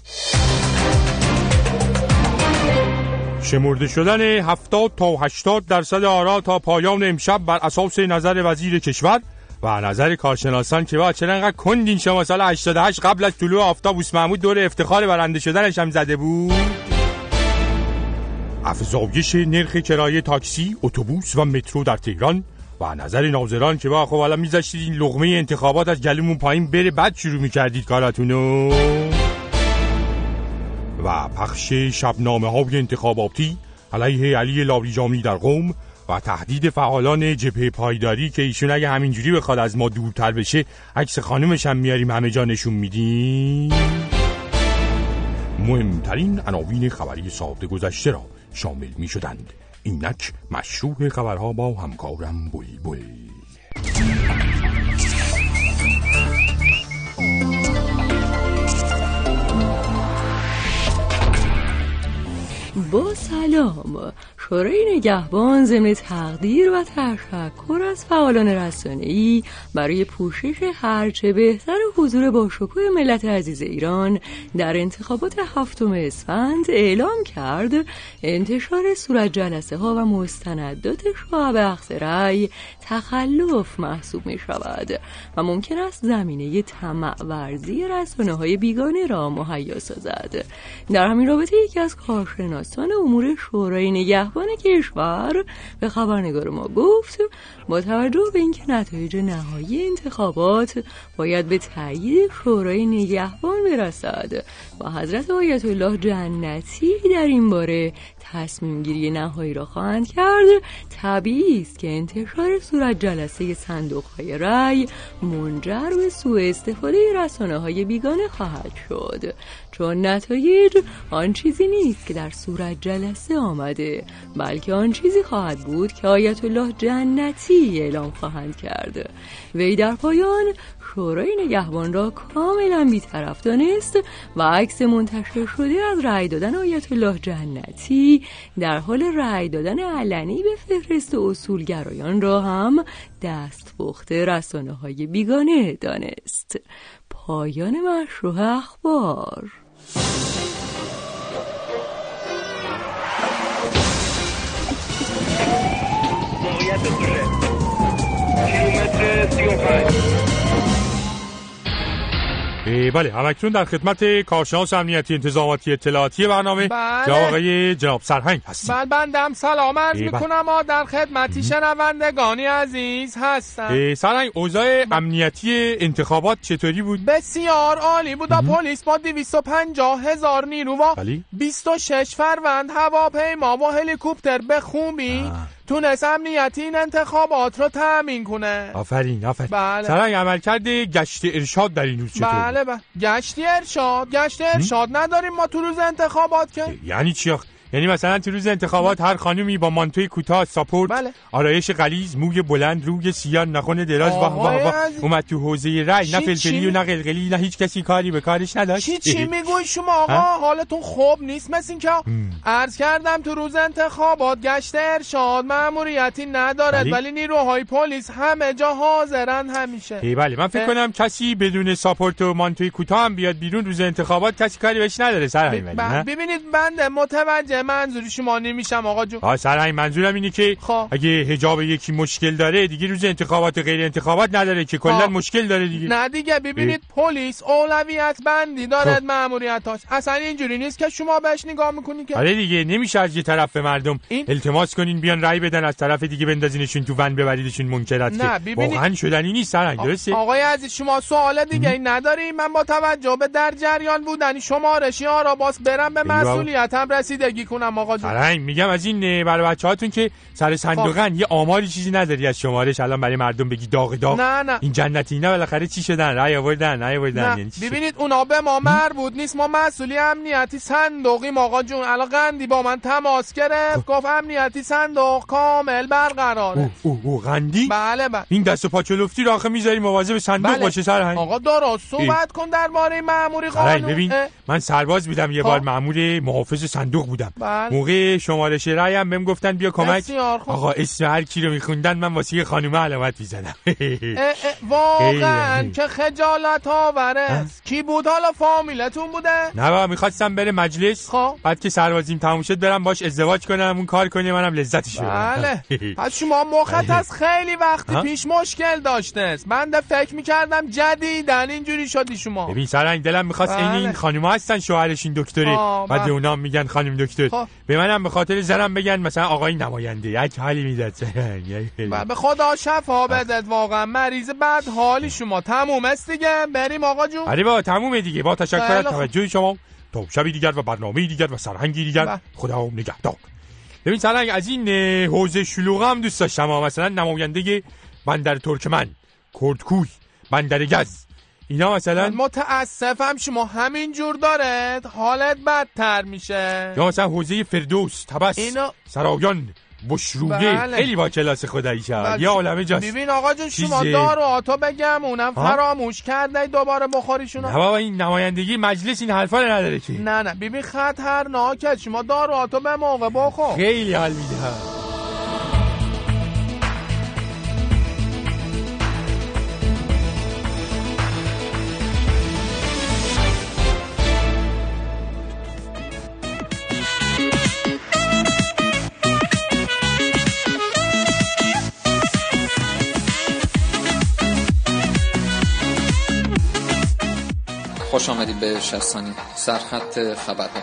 [SPEAKER 21] شمرده شدن 70 تا 80 درصد آرا تا پایان امشب بر اساس نظر وزیر کشور و نظر کارشناسان که با چرا انقدر کندین شما سال 88 قبل از طلوع آفتاب محمود دور افتخار برنده شدنش هم زده بود افزایش نرخ کرایه تاکسی، اتوبوس و مترو در تهران و نظر ناظران که با خب حالا میذاشتید این لغمه انتخابات از گلومون پایین بره بعد شروع می‌کردید کاراتونو و پخش شبنامه های انتخاباتی علیه علی لاریجانی در قوم و تهدید فعالان جبهه پایداری که ایشون اگه همینجوری بخواد از ما دورتر بشه عکس خانومش هم میاریم همه جا نشون میدیم. مهمترین عناوین خبری ساعت گذشته را شامل می شدند اینک مشروع خبرها با همکارم بوی بوی
[SPEAKER 15] با سلام. شورای نگهبان ضمن تقدیر و تشکر از فعالان رسانه‌ای برای پوشش هرچه بهتر حضور با شکوه ملت عزیز ایران در انتخابات هفتم اسفند اعلام کرد. انتشار صورت جلسه ها و مستندات شعب اخذ رأی تخلف محسوب می شود و ممکن است زمینه طمع ورزی رسانه های بیگانه را مهیا سازد. در همین رابطه یکی از کارشناسان امور شورای نگهبان کشور به خبرنگار ما گفت با توجه به اینکه نتایج نهایی انتخابات باید به تایید شورای نگهبان برسد و حضرت آیت الله جنتی در این باره تصمیم گیری نهایی را خواهند کرد. طبیعی است که انتشار صورت جلسه صندوق های رأی منجر به سوء استفاده رسانه های بیگانه خواهد شد. چون نتایج آن چیزی نیست که در صورت جلسه آمده بلکه آن چیزی خواهد بود که آیت الله جنتی اعلام خواهند کرد. وی در پایان شورای نگهبان را کاملا بیطرف دانست و عکس منتشر شده از رأی دادن آیت الله جنتی در حال رأی دادن علنی به فهرست اصولگرایان را هم دست پخته رسانه های بیگانه دانست. پایان مشروع اخبار.
[SPEAKER 21] سی و بله همکنون در خدمت کارشناس امنیتی انتظاماتی اطلاعاتی برنامه بله. آقای جناب سرهنگ هستیم
[SPEAKER 2] بله بندم سلام عرض بله. می‌کنم در خدمتی شنوندگانی عزیز هستم
[SPEAKER 21] سرهنگ اوضاع امنیتی انتخابات چطوری بود؟
[SPEAKER 2] بسیار عالی بود پلیس با 250 هزار نیرو و 26 بله. فروند هواپیما و هلیکوپتر به خوبی تونست امنیتی این انتخابات رو تأمین کنه.
[SPEAKER 21] آفرین آفرین. بله. سرنگ عمل کرده گشت ارشاد در این روز چطور
[SPEAKER 2] بله بله. گشتی ارشاد گشت ارشاد. نداریم ما تو روز انتخابات که.
[SPEAKER 21] یعنی چی یعنی مثلا تو روز انتخابات هر خانومی با مانتوی کوتاه ساپورت بله. آرایش غلیظ موی بلند روی سیان نخونه دراز واه واه واه. اومد تو حوزه رای نه فلفلی و نه قلقلی نه هیچ کسی کاری به کارش نداشت.
[SPEAKER 2] چی چی میگوی شما آقا؟ حالتون خوب نیست مثل اینکه عرض کردم تو روز انتخابات گشت ارشاد ماموریتی ندارد بلی. ولی نیروهای پلیس همه جا حاضرن همیشه.
[SPEAKER 21] ای بله من فکر کنم کسی بدون ساپورت و مانتوی کوتاه هم بیاد بیرون روز انتخابات کسی کاری بهش نداره سر
[SPEAKER 2] ببینید بنده متوجه منظوری شما نمیشم آقا جو
[SPEAKER 21] آ سر منظورم اینه که خواه. اگه حجاب یکی مشکل داره دیگه روز انتخابات غیر انتخابات نداره که کلا مشکل داره دیگه.
[SPEAKER 2] نه دیگه ببینید پلیس اولویت بندی دارد ماموریتاش اصلا اینجوری نیست که شما بهش نگاه می‌کنین که
[SPEAKER 21] آره دیگه نمیشه از یه طرف به مردم این؟ التماس کنین بیان رای بدن از طرف دیگه بندازینشون تو ون ببریدشون منکرات نه ببینید واقعا شدنی نیست سرنگ درسته؟
[SPEAKER 2] آقای عزیز شما سوال دیگه این نداری من با توجه به در جریان بودن شمارشی ها را باز برم به مسئولیتم رسیدگی کنم آقا
[SPEAKER 21] جون. میگم از این برای بچه هاتون که سر صندوقن یه آماری چیزی نداری از شمارش الان برای مردم بگی داغ داغ.
[SPEAKER 2] نه نه.
[SPEAKER 21] این جنتی اینا بالاخره چی شدن؟ رای آوردن رای آوردن.
[SPEAKER 2] یعنی ببینید اونا به ما مربوط نیست. ما مسئولی امنیتی صندوقی آقا جون. الان قندی با من تماس گرفت. خب. گفت امنیتی صندوق کامل برقراره.
[SPEAKER 21] او او قندی؟
[SPEAKER 2] بله بله.
[SPEAKER 21] این دست و پا چلفتی رو آخه می‌ذاری مواظب صندوق بله. باشه سر
[SPEAKER 2] آقا درست صحبت کن درباره ماموری قانون.
[SPEAKER 21] ببین من سرباز بودم یه بار خب. مامور محافظ صندوق بودم. بله. موقع شمارش رای هم بهم گفتن بیا کمک. آقا اسم هر کی رو میخوندن من واسه خانم علامت می‌زدم
[SPEAKER 2] واقعا که خجالت آوره. کی بود؟ حالا فامیلتون بوده؟
[SPEAKER 21] نه بابا می‌خواستم بره مجلس. خب. بعد که سربازیم تموم شد برم باش ازدواج کنم اون کار کنه منم لذتش
[SPEAKER 2] بله. پس شما مخت از خیلی وقتی پیش مشکل داشته من فکر می‌کردم جدیدن اینجوری شدی شما.
[SPEAKER 21] ببین سرنگ دلم می‌خواست این این خانم هستن شوهرش این دکتره. بعد بله. اونا میگن خانم دکتر خب. به منم به خاطر زنم بگن مثلا آقای نماینده. یک حالی می‌داد.
[SPEAKER 2] به خدا شفا بدد واقعا مریض بعد حالی شما. تموم است دیگه. بریم آقا جون.
[SPEAKER 21] آره با تمومه دیگه. با تشکر از توجه شما. تا شبی دیگر و برنامه دیگر و سرهنگی دیگر. خدا نگهدار. ببین سرهنگ از این حوزه شلوغ هم دوست داشتم. مثلا نماینده بندر ترکمن کردکوی بندر گز. اینا مثلا
[SPEAKER 22] متاسفم شما همین جور داره حالت بدتر میشه.
[SPEAKER 21] یا مثلا حوزه فردوس تبس اینا... سرایان بشروگه بله. خیلی با کلاس خدایی شد. بله. یه عالمه جاست.
[SPEAKER 22] ببین آقا جون شما دار و آتا بگم اونم ها؟ فراموش کرده دوباره بخوریشون
[SPEAKER 21] نه بابا این نمایندگی مجلس این حرفا نداره که.
[SPEAKER 22] نه نه. ببین خطرناکه شما دار و آتا به موقع بخور.
[SPEAKER 21] خیلی حال میده.
[SPEAKER 23] خوش آمدید به شستانی. سرخط خبرها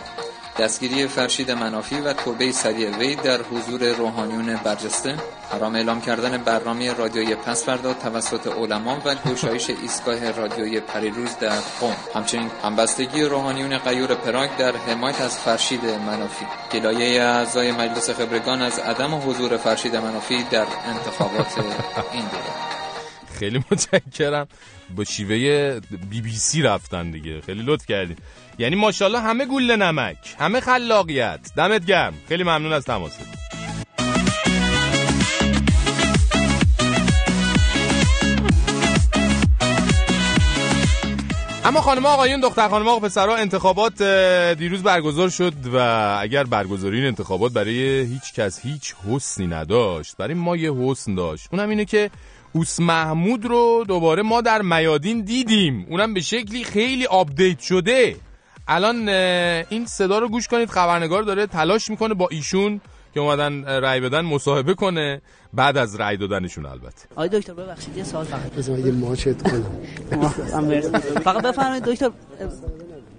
[SPEAKER 23] دستگیری فرشید منافی و توبه سریع وی در حضور روحانیون برجسته. حرام اعلام کردن برنامه رادیوی پسفردا توسط علما و گشایش ایستگاه رادیوی پریروز در قم. همچنین همبستگی روحانیون قیور پراگ در حمایت از فرشید منافی. گلایه اعضای مجلس خبرگان از عدم حضور فرشید منافی در انتخابات این دوره
[SPEAKER 2] خیلی متشکرم. با شیوه بی بی سی رفتن دیگه. خیلی لطف کردین. یعنی ماشاءالله همه گوله نمک همه خلاقیت. دمت گرم. خیلی ممنون از تماست اما خانم آقایون دختر خانم آقا پسرها انتخابات دیروز برگزار شد و اگر برگزاری این انتخابات برای هیچ کس هیچ حسنی نداشت برای ما یه حسن داشت. اونم اینه که اوس محمود رو دوباره ما در میادین دیدیم. اونم به شکلی خیلی آپدیت شده. الان این صدا رو گوش کنید. خبرنگار داره تلاش می‌کنه با ایشون که اومدن رأی بدن مصاحبه کنه. بعد از رأی دادنشون البته.
[SPEAKER 24] آقای دکتر ببخشید یه سوال فقط.
[SPEAKER 25] یه ماچت کنم.
[SPEAKER 24] فقط بفرمایید دکتر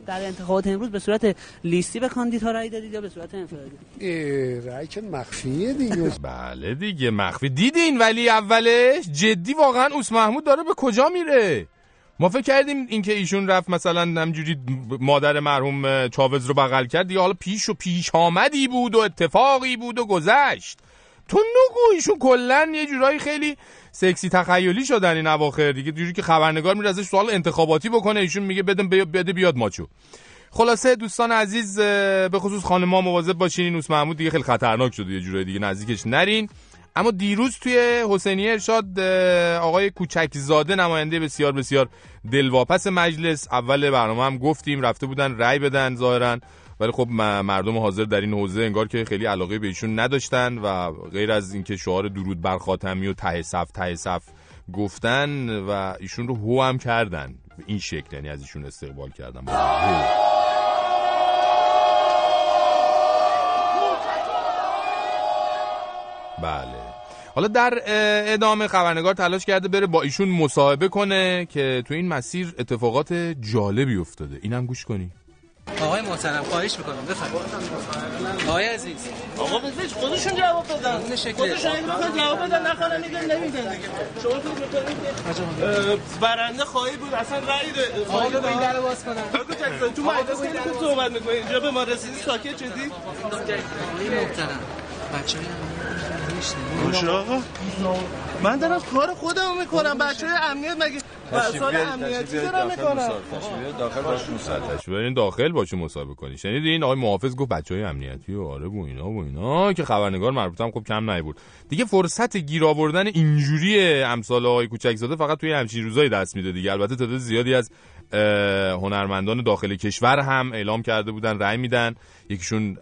[SPEAKER 24] در انتخابات امروز به صورت لیستی به کاندیدها رأی دادید یا به صورت انفرادی؟
[SPEAKER 25] رأی که مخفیه دیگه.
[SPEAKER 2] بله دیگه مخفی. دیدین ولی اولش؟ جدی واقعا اوس محمود داره به کجا میره؟ ما فکر کردیم اینکه ایشون رفت مثلا همجوری مادر مرحوم چاوز رو بغل کرد. یا حالا پیش و پیش آمدی بود و اتفاقی بود و گذشت. تو نگو ایشون کلا یه جورایی خیلی سکسی تخیلی شدن این اواخر. دیگه جوری که خبرنگار میره ازش سوال انتخاباتی بکنه ایشون میگه بدم بده بیاد ماچو. خلاصه دوستان عزیز به خصوص خانم‌ها مواظب باشین. این اوس محمود دیگه خیلی خطرناک شده یه جورایی دیگه نزدیکش نرین. اما دیروز توی حسینی ارشاد آقای کوچک زاده نماینده بسیار بسیار دلواپس مجلس اول برنامه هم گفتیم رفته بودن رأی بدن ظاهرا. ولی خب مردم حاضر در این حوزه انگار که خیلی علاقه به ایشون نداشتن و غیر از اینکه شعار درود بر خاتمی و ته صف ته صف گفتن و ایشون رو هو هم کردن. این شکل یعنی از ایشون استقبال کردن. بله. حالا در ادامه خبرنگار تلاش کرده بره با ایشون مصاحبه کنه که تو این مسیر اتفاقات جالبی افتاده. اینم گوش کنی.
[SPEAKER 24] آقای محترم خواهش می‌کنم بفرمایید. آقای عزیز.
[SPEAKER 26] آقا بزنید خودشون جواب بدن. خودشون این بخواد جواب بدن نخوانن میگن نمیدن دیگه شما فکر برنده خواهی بود اصلا رأی ده
[SPEAKER 24] آقا به این در باز کنن
[SPEAKER 26] تو مجلس خیلی خوب صحبت می‌کنید اینجا به ما رسیدی ساکت شدی؟
[SPEAKER 24] محترم بچه‌ها
[SPEAKER 26] باشه آقا. من دارم کار خودم می‌کنم. بچه های امنیت مگه سال امنیتی
[SPEAKER 2] داخل باش مصاحبه داخل باشه مصاحبه کنی شنیدین؟ آقای محافظ گفت بچه های امنیتی و آره و اینا و اینا که خبرنگار مربوط هم خب کم نهی بود دیگه فرصت گیر آوردن اینجوری امثال آقای کوچک زاده فقط توی همچین روزای دست میده دیگه. البته تعداد زیادی از هنرمندان داخل کشور هم اعلام کرده بودن رأی میدن. یکیشون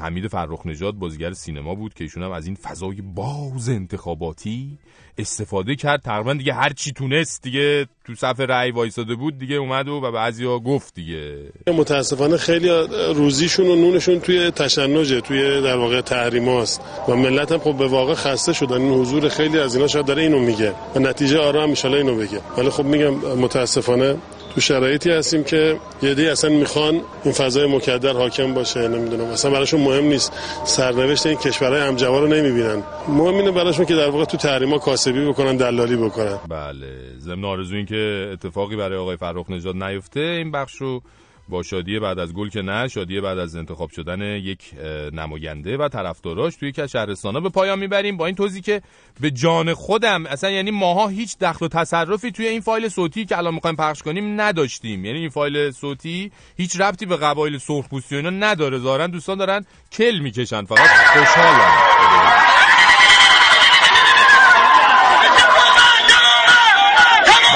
[SPEAKER 2] حمید فرخ نژاد بازیگر سینما بود که ایشون هم از این فضای باز انتخاباتی استفاده کرد. تقریبا دیگه هر چی تونست دیگه تو صف رأی وایساده بود دیگه اومد و, و بعضیا گفت دیگه.
[SPEAKER 27] متاسفانه خیلی روزیشون و نونشون توی تشنجه توی در واقع تحریماست و ملت هم خب به واقع خسته شدن. این حضور خیلی از اینا شاید داره اینو میگه. و نتیجه آرام ان اینو بگه. ولی خب میگم متاسفانه تو شرایطی هستیم که یه دی اصلا می‌خوان این فضای مکدر حاکم باشه نمی‌دونم. اصلا براشون مهم نیست. سرنوشت این کشورهای همجوار رو نمی‌بینن. مهم اینه براشون که در واقع تو تحریما کاسبی بکنن دلالی بکنن.
[SPEAKER 2] بله. ضمن آرزو این که اتفاقی برای آقای فرخ نژاد نیفته این بخش رو با شادی بعد از گل که نه شادی بعد از انتخاب شدن یک نماینده و طرفداراش توی که شهرستانا به پایان می‌بریم با این توضیح که به جان خودم اصلا یعنی ماها هیچ دخل و تصرفی توی این فایل صوتی که الان می‌خوایم پخش کنیم نداشتیم. یعنی این فایل صوتی هیچ ربطی به قبایل سرخپوستی و اینا نداره. ظاهرا دوستان دارن کل می‌کشن. فقط خوشحالن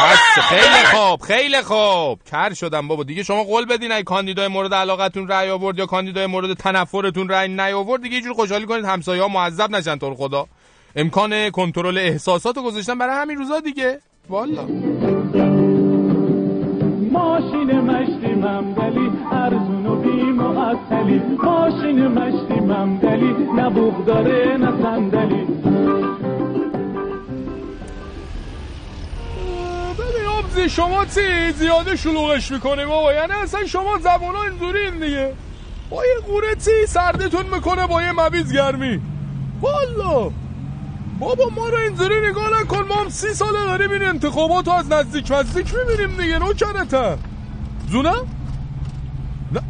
[SPEAKER 2] بس خیلی خوب خیلی خوب. کر شدم بابا. دیگه شما قول بدین ای کاندیدای مورد علاقتون رأی آورد یا کاندیدای مورد تنفرتون رأی نیاورد دیگه یه جور خوشحالی کنید. همسایه‌ها معذب نشن تو خدا. امکان کنترل احساسات رو گذاشتن برای همین روزا دیگه. والا.
[SPEAKER 28] ماشین مشتی ممدلی ارزون و بی ماشین مشتی ممدلی نه بوغ داره نه صندلی.
[SPEAKER 22] آبزی شما چی زیاده شلوغش می‌کنه بابا. یعنی اصلا شما زبان ها اینجوری دیگه. با یه قوره چی سردتون می‌کنه با یه مبیز گرمی؟ والا. بابا ما رو اینجوری نگاه نکن. ما هم سی ساله داریم این انتخابات از نزدیک نزدیک می‌بینیم دیگه. نوکرتم زونه؟ نه.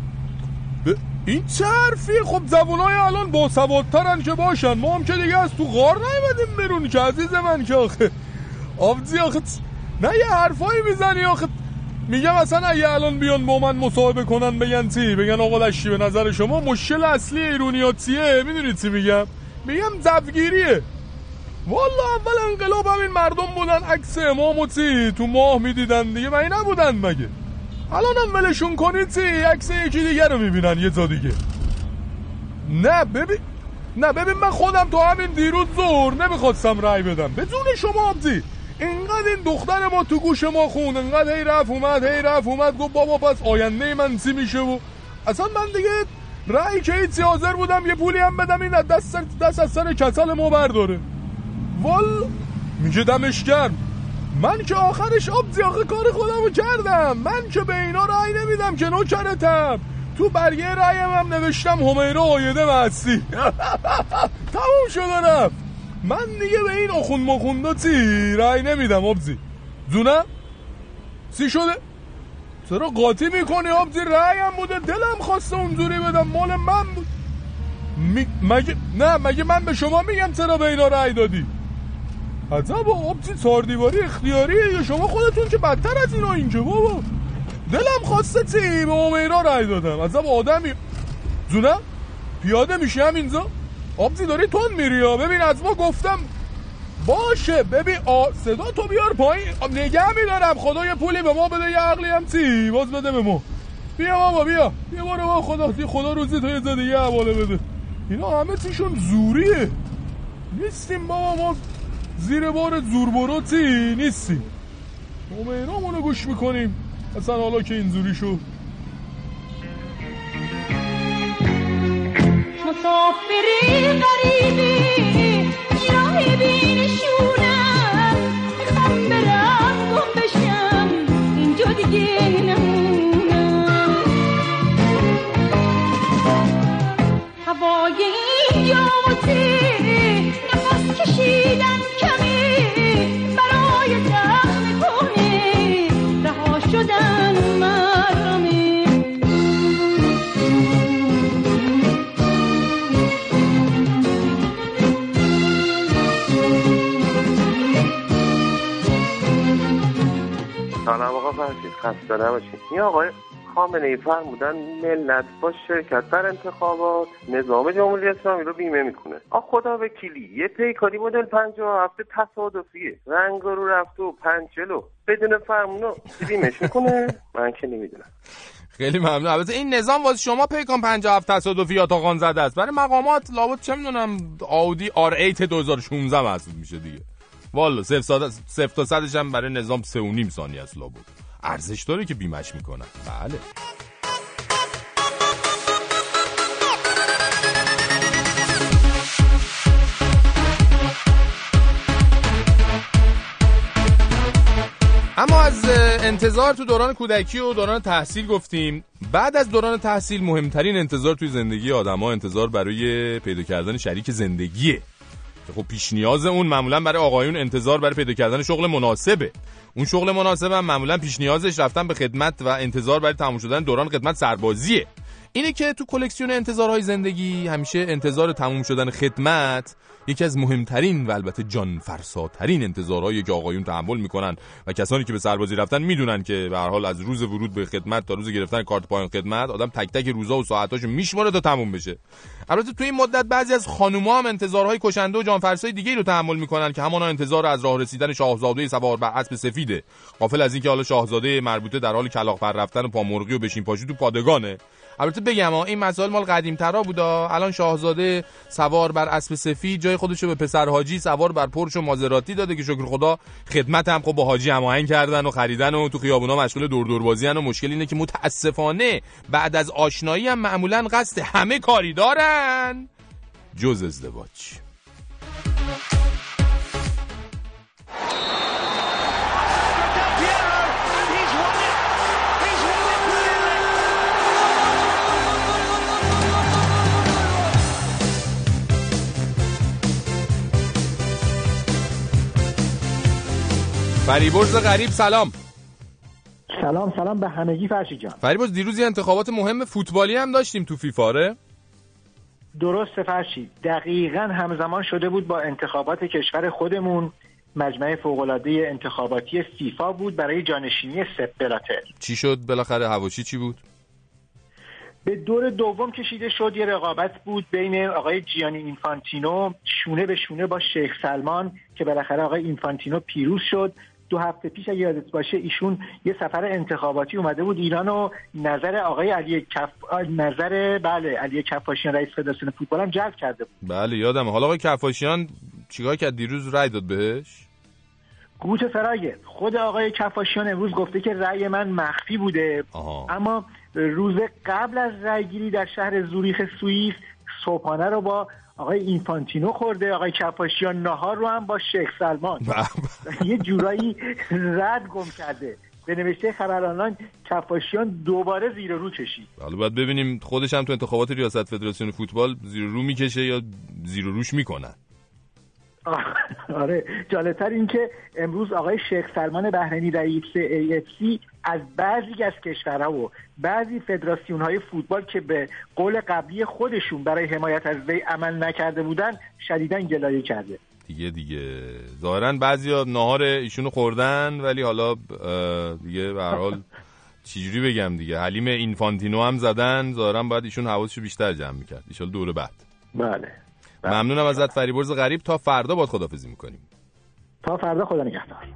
[SPEAKER 22] ب... این چه حرفیه خب زبونای الان با سوادترن که باشن. ما هم که دیگه از تو غار نیمدیم برون که عزیز من که آخه. آفزی آخه نه یه حرفایی می‌زنی آخه. میگم اصلا اگه الان بیان با من مصاحبه کنن بگن چی؟ بگن آقا لشی به نظر شما مشکل اصلی ایرونیات چیه؟ می‌دونی چی میگم؟ میگم زبگیریه والا اول انقلاب هم این مردم بودن عکس امام و چی؟ تو ماه می‌دیدن دیگه من نبودن مگه؟ الان هم ولشون کنید چی؟ عکس یکی دیگه رو می‌بینن یه جا دیگه. نه ببین نه ببین من خودم تو همین دیروز زور نمی‌خواستم رای بدم. بدون شما آبزی اینقدر این دختر ما تو گوش ما خون اینقدر هی رفت اومد هی رفت اومد گفت بابا پس آینده من چی میشه و اصلا من دیگه رأی که هیچ حاضر بودم یه پولی هم بدم این دست, دست از سر کسل ما برداره. وال میگه دمش کرد من که آخرش آب زیاقه کار خودمو کردم. من که به اینا رأی نمیدم که نوکرتم. تو برگه رأیم هم نوشتم همیرا آیده مستی تموم شده رفت. من دیگه به این اخون مخوندا چی؟ رأی نمیدم آبزی زونه سی شده؟ چرا قاطی می‌کنی آبزی رأیم بوده دلم خواسته اونجوری بدم مال من بود. می... مگه نه مگه من به شما میگم چرا به اینا رأی دادی؟ عجب آبزی چهار دیواری اختیاریه یا شما خودتون که بدتر از اینا اینجا بابا. دلم خواسته چی؟ به امیرا رأی دادم. عجب آدمی. زونه پیاده میشه هم اینجا آبزی داری تون میری ببین از ما گفتم باشه. ببین آ... صدا تو بیار پایین. نگه میدارم. خدا یه پولی به ما بده یه عقلی هم چی؟ باز بده به ما. بیا بابا بیا. بیا بارو با خدا. خدا روزی تو یه زده یه حواله بده. اینا همه چیشون زوریه. نیستیم بابا. ما زیر بار زوربرو چی؟ نیستیم. امیرامونو گوش می‌کنیم. اصلا حالا که اینجوری شد
[SPEAKER 28] مسافری غریبی راهی بینشونم
[SPEAKER 29] سلام آقا فرشید خسته نباشید. این آقای خامنه ای فرمودن ملت با شرکت در انتخابات نظام جمهوری اسلامی رو بیمه می‌کنه. آ خدا وکیلی یه پیکاری مدل 57 تصادفیه. رنگ رو رفته و پنچلو بدون فرمونو بیمهش می‌کنه. من که نمی‌دونم.
[SPEAKER 2] خیلی ممنون. البته این نظام واسه شما پیکان 57 تصادفی یا تاقان زده است. برای مقامات لابد چه می‌دونم آودی آر 8 2016 محسوب میشه دیگه. والا صفر تا صدش هم برای نظام سه و نیم ثانیه است لابد. ارزش داره که بیمش می‌کنن. بله. اما از انتظار تو دوران کودکی و دوران تحصیل گفتیم. بعد از دوران تحصیل مهمترین انتظار توی زندگی آدم ها انتظار برای پیدا کردن شریک زندگیه. خب پیش نیاز اون معمولا برای آقایون انتظار برای پیدا کردن شغل مناسبه. اون شغل مناسب هم معمولا پیش نیازش رفتن به خدمت و انتظار برای تموم شدن دوران خدمت سربازیه. اینه که تو کلکسیون انتظارهای زندگی همیشه انتظار تموم شدن خدمت یکی از مهمترین و البته جان فرساترین انتظارهایی که آقایون تحمل می‌کنن و کسانی که به سربازی رفتن می‌دونن که به هر حال از روز ورود به خدمت تا روز گرفتن کارت پایان خدمت آدم تک تک روزا و ساعتاشو میشماره تا تموم بشه. البته تو این مدت بعضی از خانوما هم انتظارهای کشنده و جانفرسای دیگه رو تحمل می‌کنن که همانا انتظار از راه رسیدن شاهزاده سوار بر اسب سفیده. غافل از اینکه حالا شاهزاده مربوطه در حال کلاغ پر رفتن و پامرغی و بشین پاشو تو پادگانه. البته بگم این مسائل مال قدیم ترا بودا. الان شاهزاده سوار بر اسب سفید جای خودشو به پسر حاجی سوار بر پرش و مازراتی داده که شکر خدا خدمت هم خب با حاجی هماهنگ کردن و خریدن و تو خیابونا مشغول دور دور بازی و مشکل اینه که متاسفانه بعد از آشنایی هم معمولا قصد همه کاری دارن. جز ازدواج. فریبرز غریب سلام.
[SPEAKER 30] سلام سلام به همگی فرشی جان.
[SPEAKER 2] فریبرز دیروز انتخابات مهم فوتبالی هم داشتیم تو فیفاره
[SPEAKER 30] درست فرشی. دقیقا همزمان شده بود با انتخابات کشور خودمون مجمع فوقالعاده انتخاباتی فیفا بود برای جانشینی سپ بلاتر.
[SPEAKER 2] چی شد؟ بالاخره هواشی چی بود؟
[SPEAKER 30] به دور دوم کشیده شد یه رقابت بود بین آقای جیانی اینفانتینو شونه به شونه با شیخ سلمان که بالاخره آقای اینفانتینو پیروز شد. دو هفته پیش اگه یادت باشه ایشون یه سفر انتخاباتی اومده بود ایران و نظر آقای علی کف نظر بله علی کفاشیان رئیس فدراسیون فوتبال هم جلب کرده بود.
[SPEAKER 2] بله یادم حالا آقای کفاشیان چیکار کرد؟ دیروز رأی داد بهش؟
[SPEAKER 30] گوت فراگه خود آقای کفاشیان امروز گفته که رأی من مخفی بوده.
[SPEAKER 2] آها.
[SPEAKER 30] اما روز قبل از رأیگیری در شهر زوریخ سوئیس صبحانه رو با آقای اینفانتینو خورده آقای کفاشیان نهار رو هم با شیخ سلمان. یه جورایی رد گم کرده. به نوشته خبرانان کفاشیان دوباره زیر رو کشید.
[SPEAKER 2] حالا باید ببینیم خودش هم تو انتخابات ریاست فدراسیون فوتبال زیر رو می‌کشه یا زیر روش می‌کنن.
[SPEAKER 30] آره جالبتر این که امروز آقای شیخ سلمان بهرنی رئیس AFC از بعضی از کشورها و بعضی فدراسیون های فوتبال که به قول قبلی خودشون برای حمایت از وی عمل نکرده بودن شدیدا گلایه کرده.
[SPEAKER 2] دیگه دیگه. ظاهرا بعضیا نهار ایشونو خوردن ولی حالا دیگه به هر حال چجوری بگم دیگه. حلیم اینفانتینو هم زدن ظاهرا باید ایشون حواسشو بیشتر جمع می‌کرد. ان دور بعد.
[SPEAKER 30] بله.
[SPEAKER 2] ممنونم ازت فریبرز غریب تا فردا باد خدافزی می‌کنیم
[SPEAKER 30] تا فردا خدا نگهدار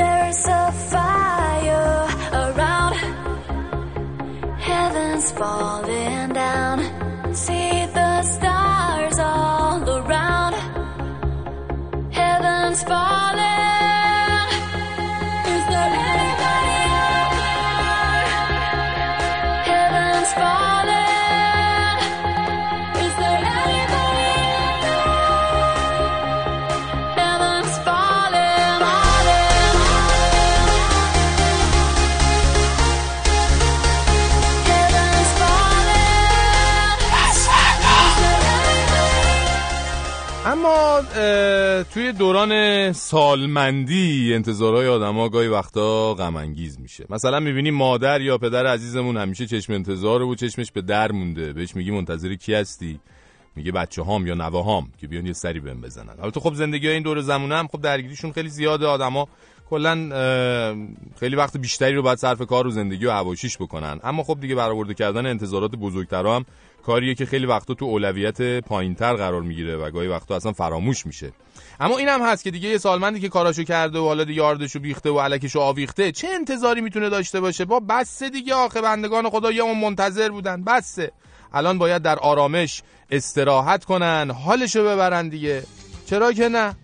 [SPEAKER 31] There's a fire around, heaven's falling down. See the stars all around, heaven's falling.
[SPEAKER 2] اما توی دوران سالمندی انتظارهای آدما گاهی وقتا غم میشه. مثلا می‌بینی مادر یا پدر عزیزمون همیشه چشم انتظاره و چشمش به در مونده. بهش میگی منتظر کی هستی؟ میگه بچه هام یا نوه هام که بیان یه سری بهم بزنن. البته خب زندگی های این دور زمونه هم خب درگیریشون خیلی زیاده. آدما کلا خیلی وقت بیشتری رو باید صرف کار و زندگی و هواشیش بکنن. اما خب دیگه برآورده کردن انتظارات بزرگترا هم کاریه که خیلی وقتا تو اولویت پایینتر قرار می‌گیره و گاهی وقتا اصلا فراموش میشه. اما اینم هست که دیگه یه سالمندی که کاراشو کرده و حالا یاردشو بیخته و علکشو آویخته چه انتظاری می‌تونه داشته باشه؟ با بسه دیگه آخه بندگان خدا اون منتظر بودن. بسه. الان باید در آرامش استراحت کنن حالشو ببرن دیگه. چرا که نه؟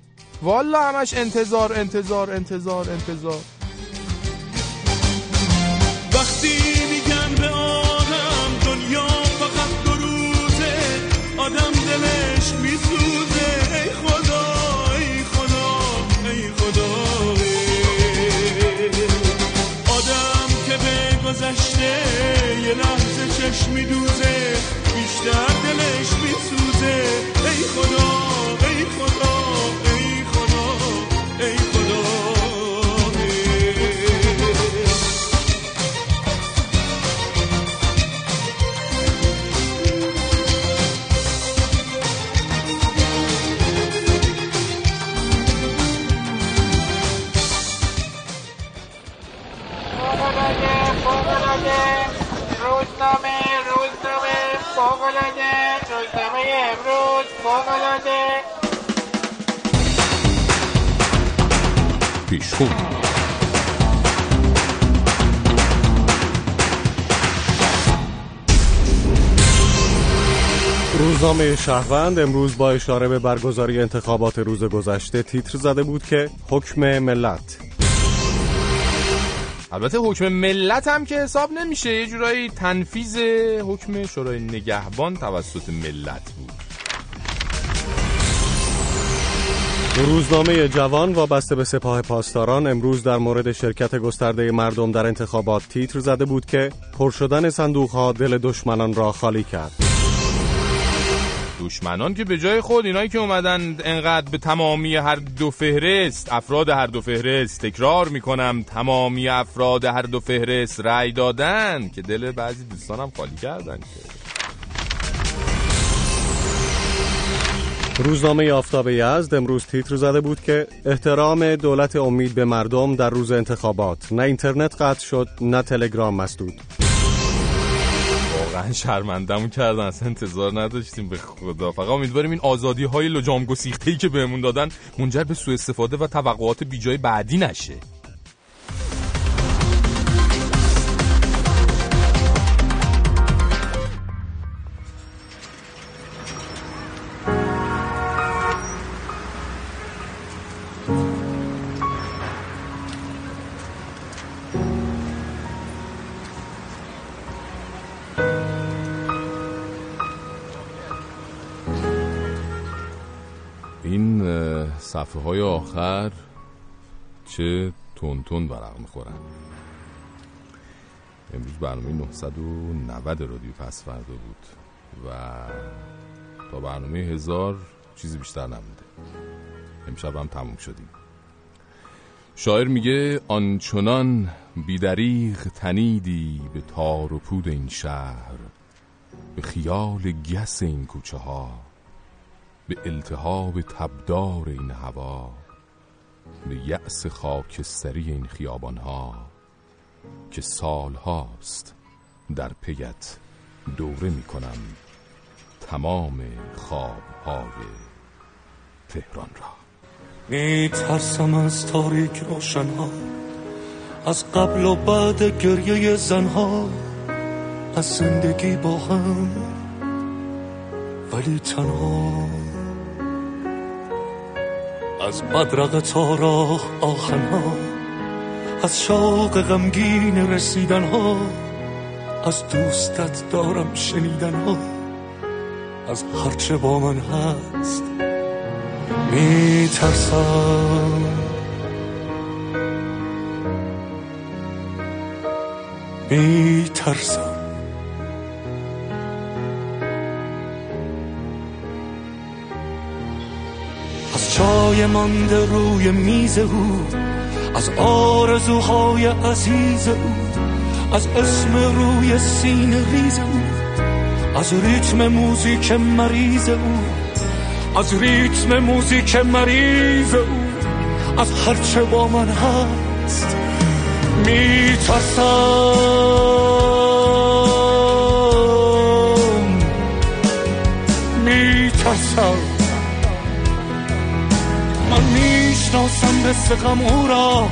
[SPEAKER 2] والا همش انتظار انتظار انتظار انتظار.
[SPEAKER 13] وقتی
[SPEAKER 2] پیشخون
[SPEAKER 4] روزنامه شهروند امروز با اشاره به برگزاری انتخابات روز گذشته تیتر زده بود که حکم ملت.
[SPEAKER 2] البته حکم ملت هم که حساب نمیشه. یه جورایی تنفیز حکم شورای نگهبان توسط ملت بود.
[SPEAKER 4] روزنامه جوان وابسته به سپاه پاسداران امروز در مورد شرکت گسترده مردم در انتخابات تیتر زده بود که پر شدن صندوق ها دل دشمنان را خالی کرد.
[SPEAKER 2] دشمنان که به جای خود اینایی که اومدن انقدر به تمامی هر دو فهرست افراد هر دو فهرست تکرار می‌کنم تمامی افراد هر دو فهرست رأی دادن که دل بعضی دوستانم خالی کردن که.
[SPEAKER 4] روزنامه آفتاب یزد امروز تیتر زده بود که احترام دولت امید به مردم در روز انتخابات. نه اینترنت قطع شد نه تلگرام مسدود.
[SPEAKER 2] واقعا شرمندمون کردن اصلا انتظار نداشتیم به خدا. فقط امیدواریم این آزادی های لجام که بهمون دادن منجر به سوء استفاده و توقعات بیجای بعدی نشه. صفحه های آخر چه تون برق می‌خورن. امروز برنامه 990 رادیو پس فردا بود و تا برنامه هزار چیزی بیشتر نمونده. امشب هم تموم شدیم. شاعر میگه آنچنان بیدریغ تنیدی به تار و پود این شهر به خیال گس این کوچه ها به التهاب تبدار این هوا به یأس خاکستری این خیابان ها که سال هاست در پیت دوره می کنم تمام خواب های تهران را.
[SPEAKER 32] می ترسم از تاریک روشنها از قبل و بعد گریه زنها از زندگی با هم ولی تنها از بدرق تا راه آخنها از شوق غمگین رسیدنها از دوستت دارم شنیدنها. از هرچه با من هست می ترسم می ترسم چای مانده روی میز او از آرزوهای عزیز او از اسم روی سینه ریز او از ریتم موزیک مریض او از ریتم موزیک مریض او از هرچه با من هست می ترسم می‌شناسم به سقم او را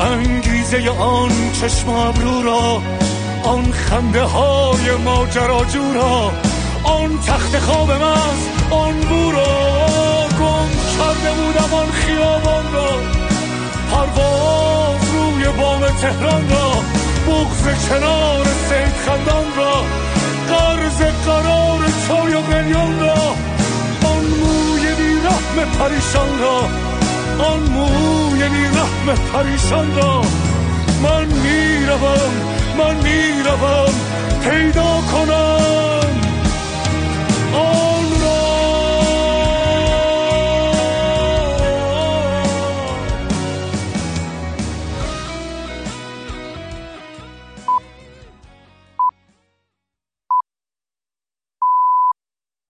[SPEAKER 32] انگیزه آن چشم ابرو را آن خنده های ماجراجو را آن تخت خواب من آن بو را گم کرده بودم آن خیابان را. پرواز روی بام تهران را بغز کنار سید خندان را قرض قرار چای و قلیان را آن موی بی رحم پریشان را. آن موی بیرحم پریشان را من می‌روم من می‌روم پیدا کنم. آن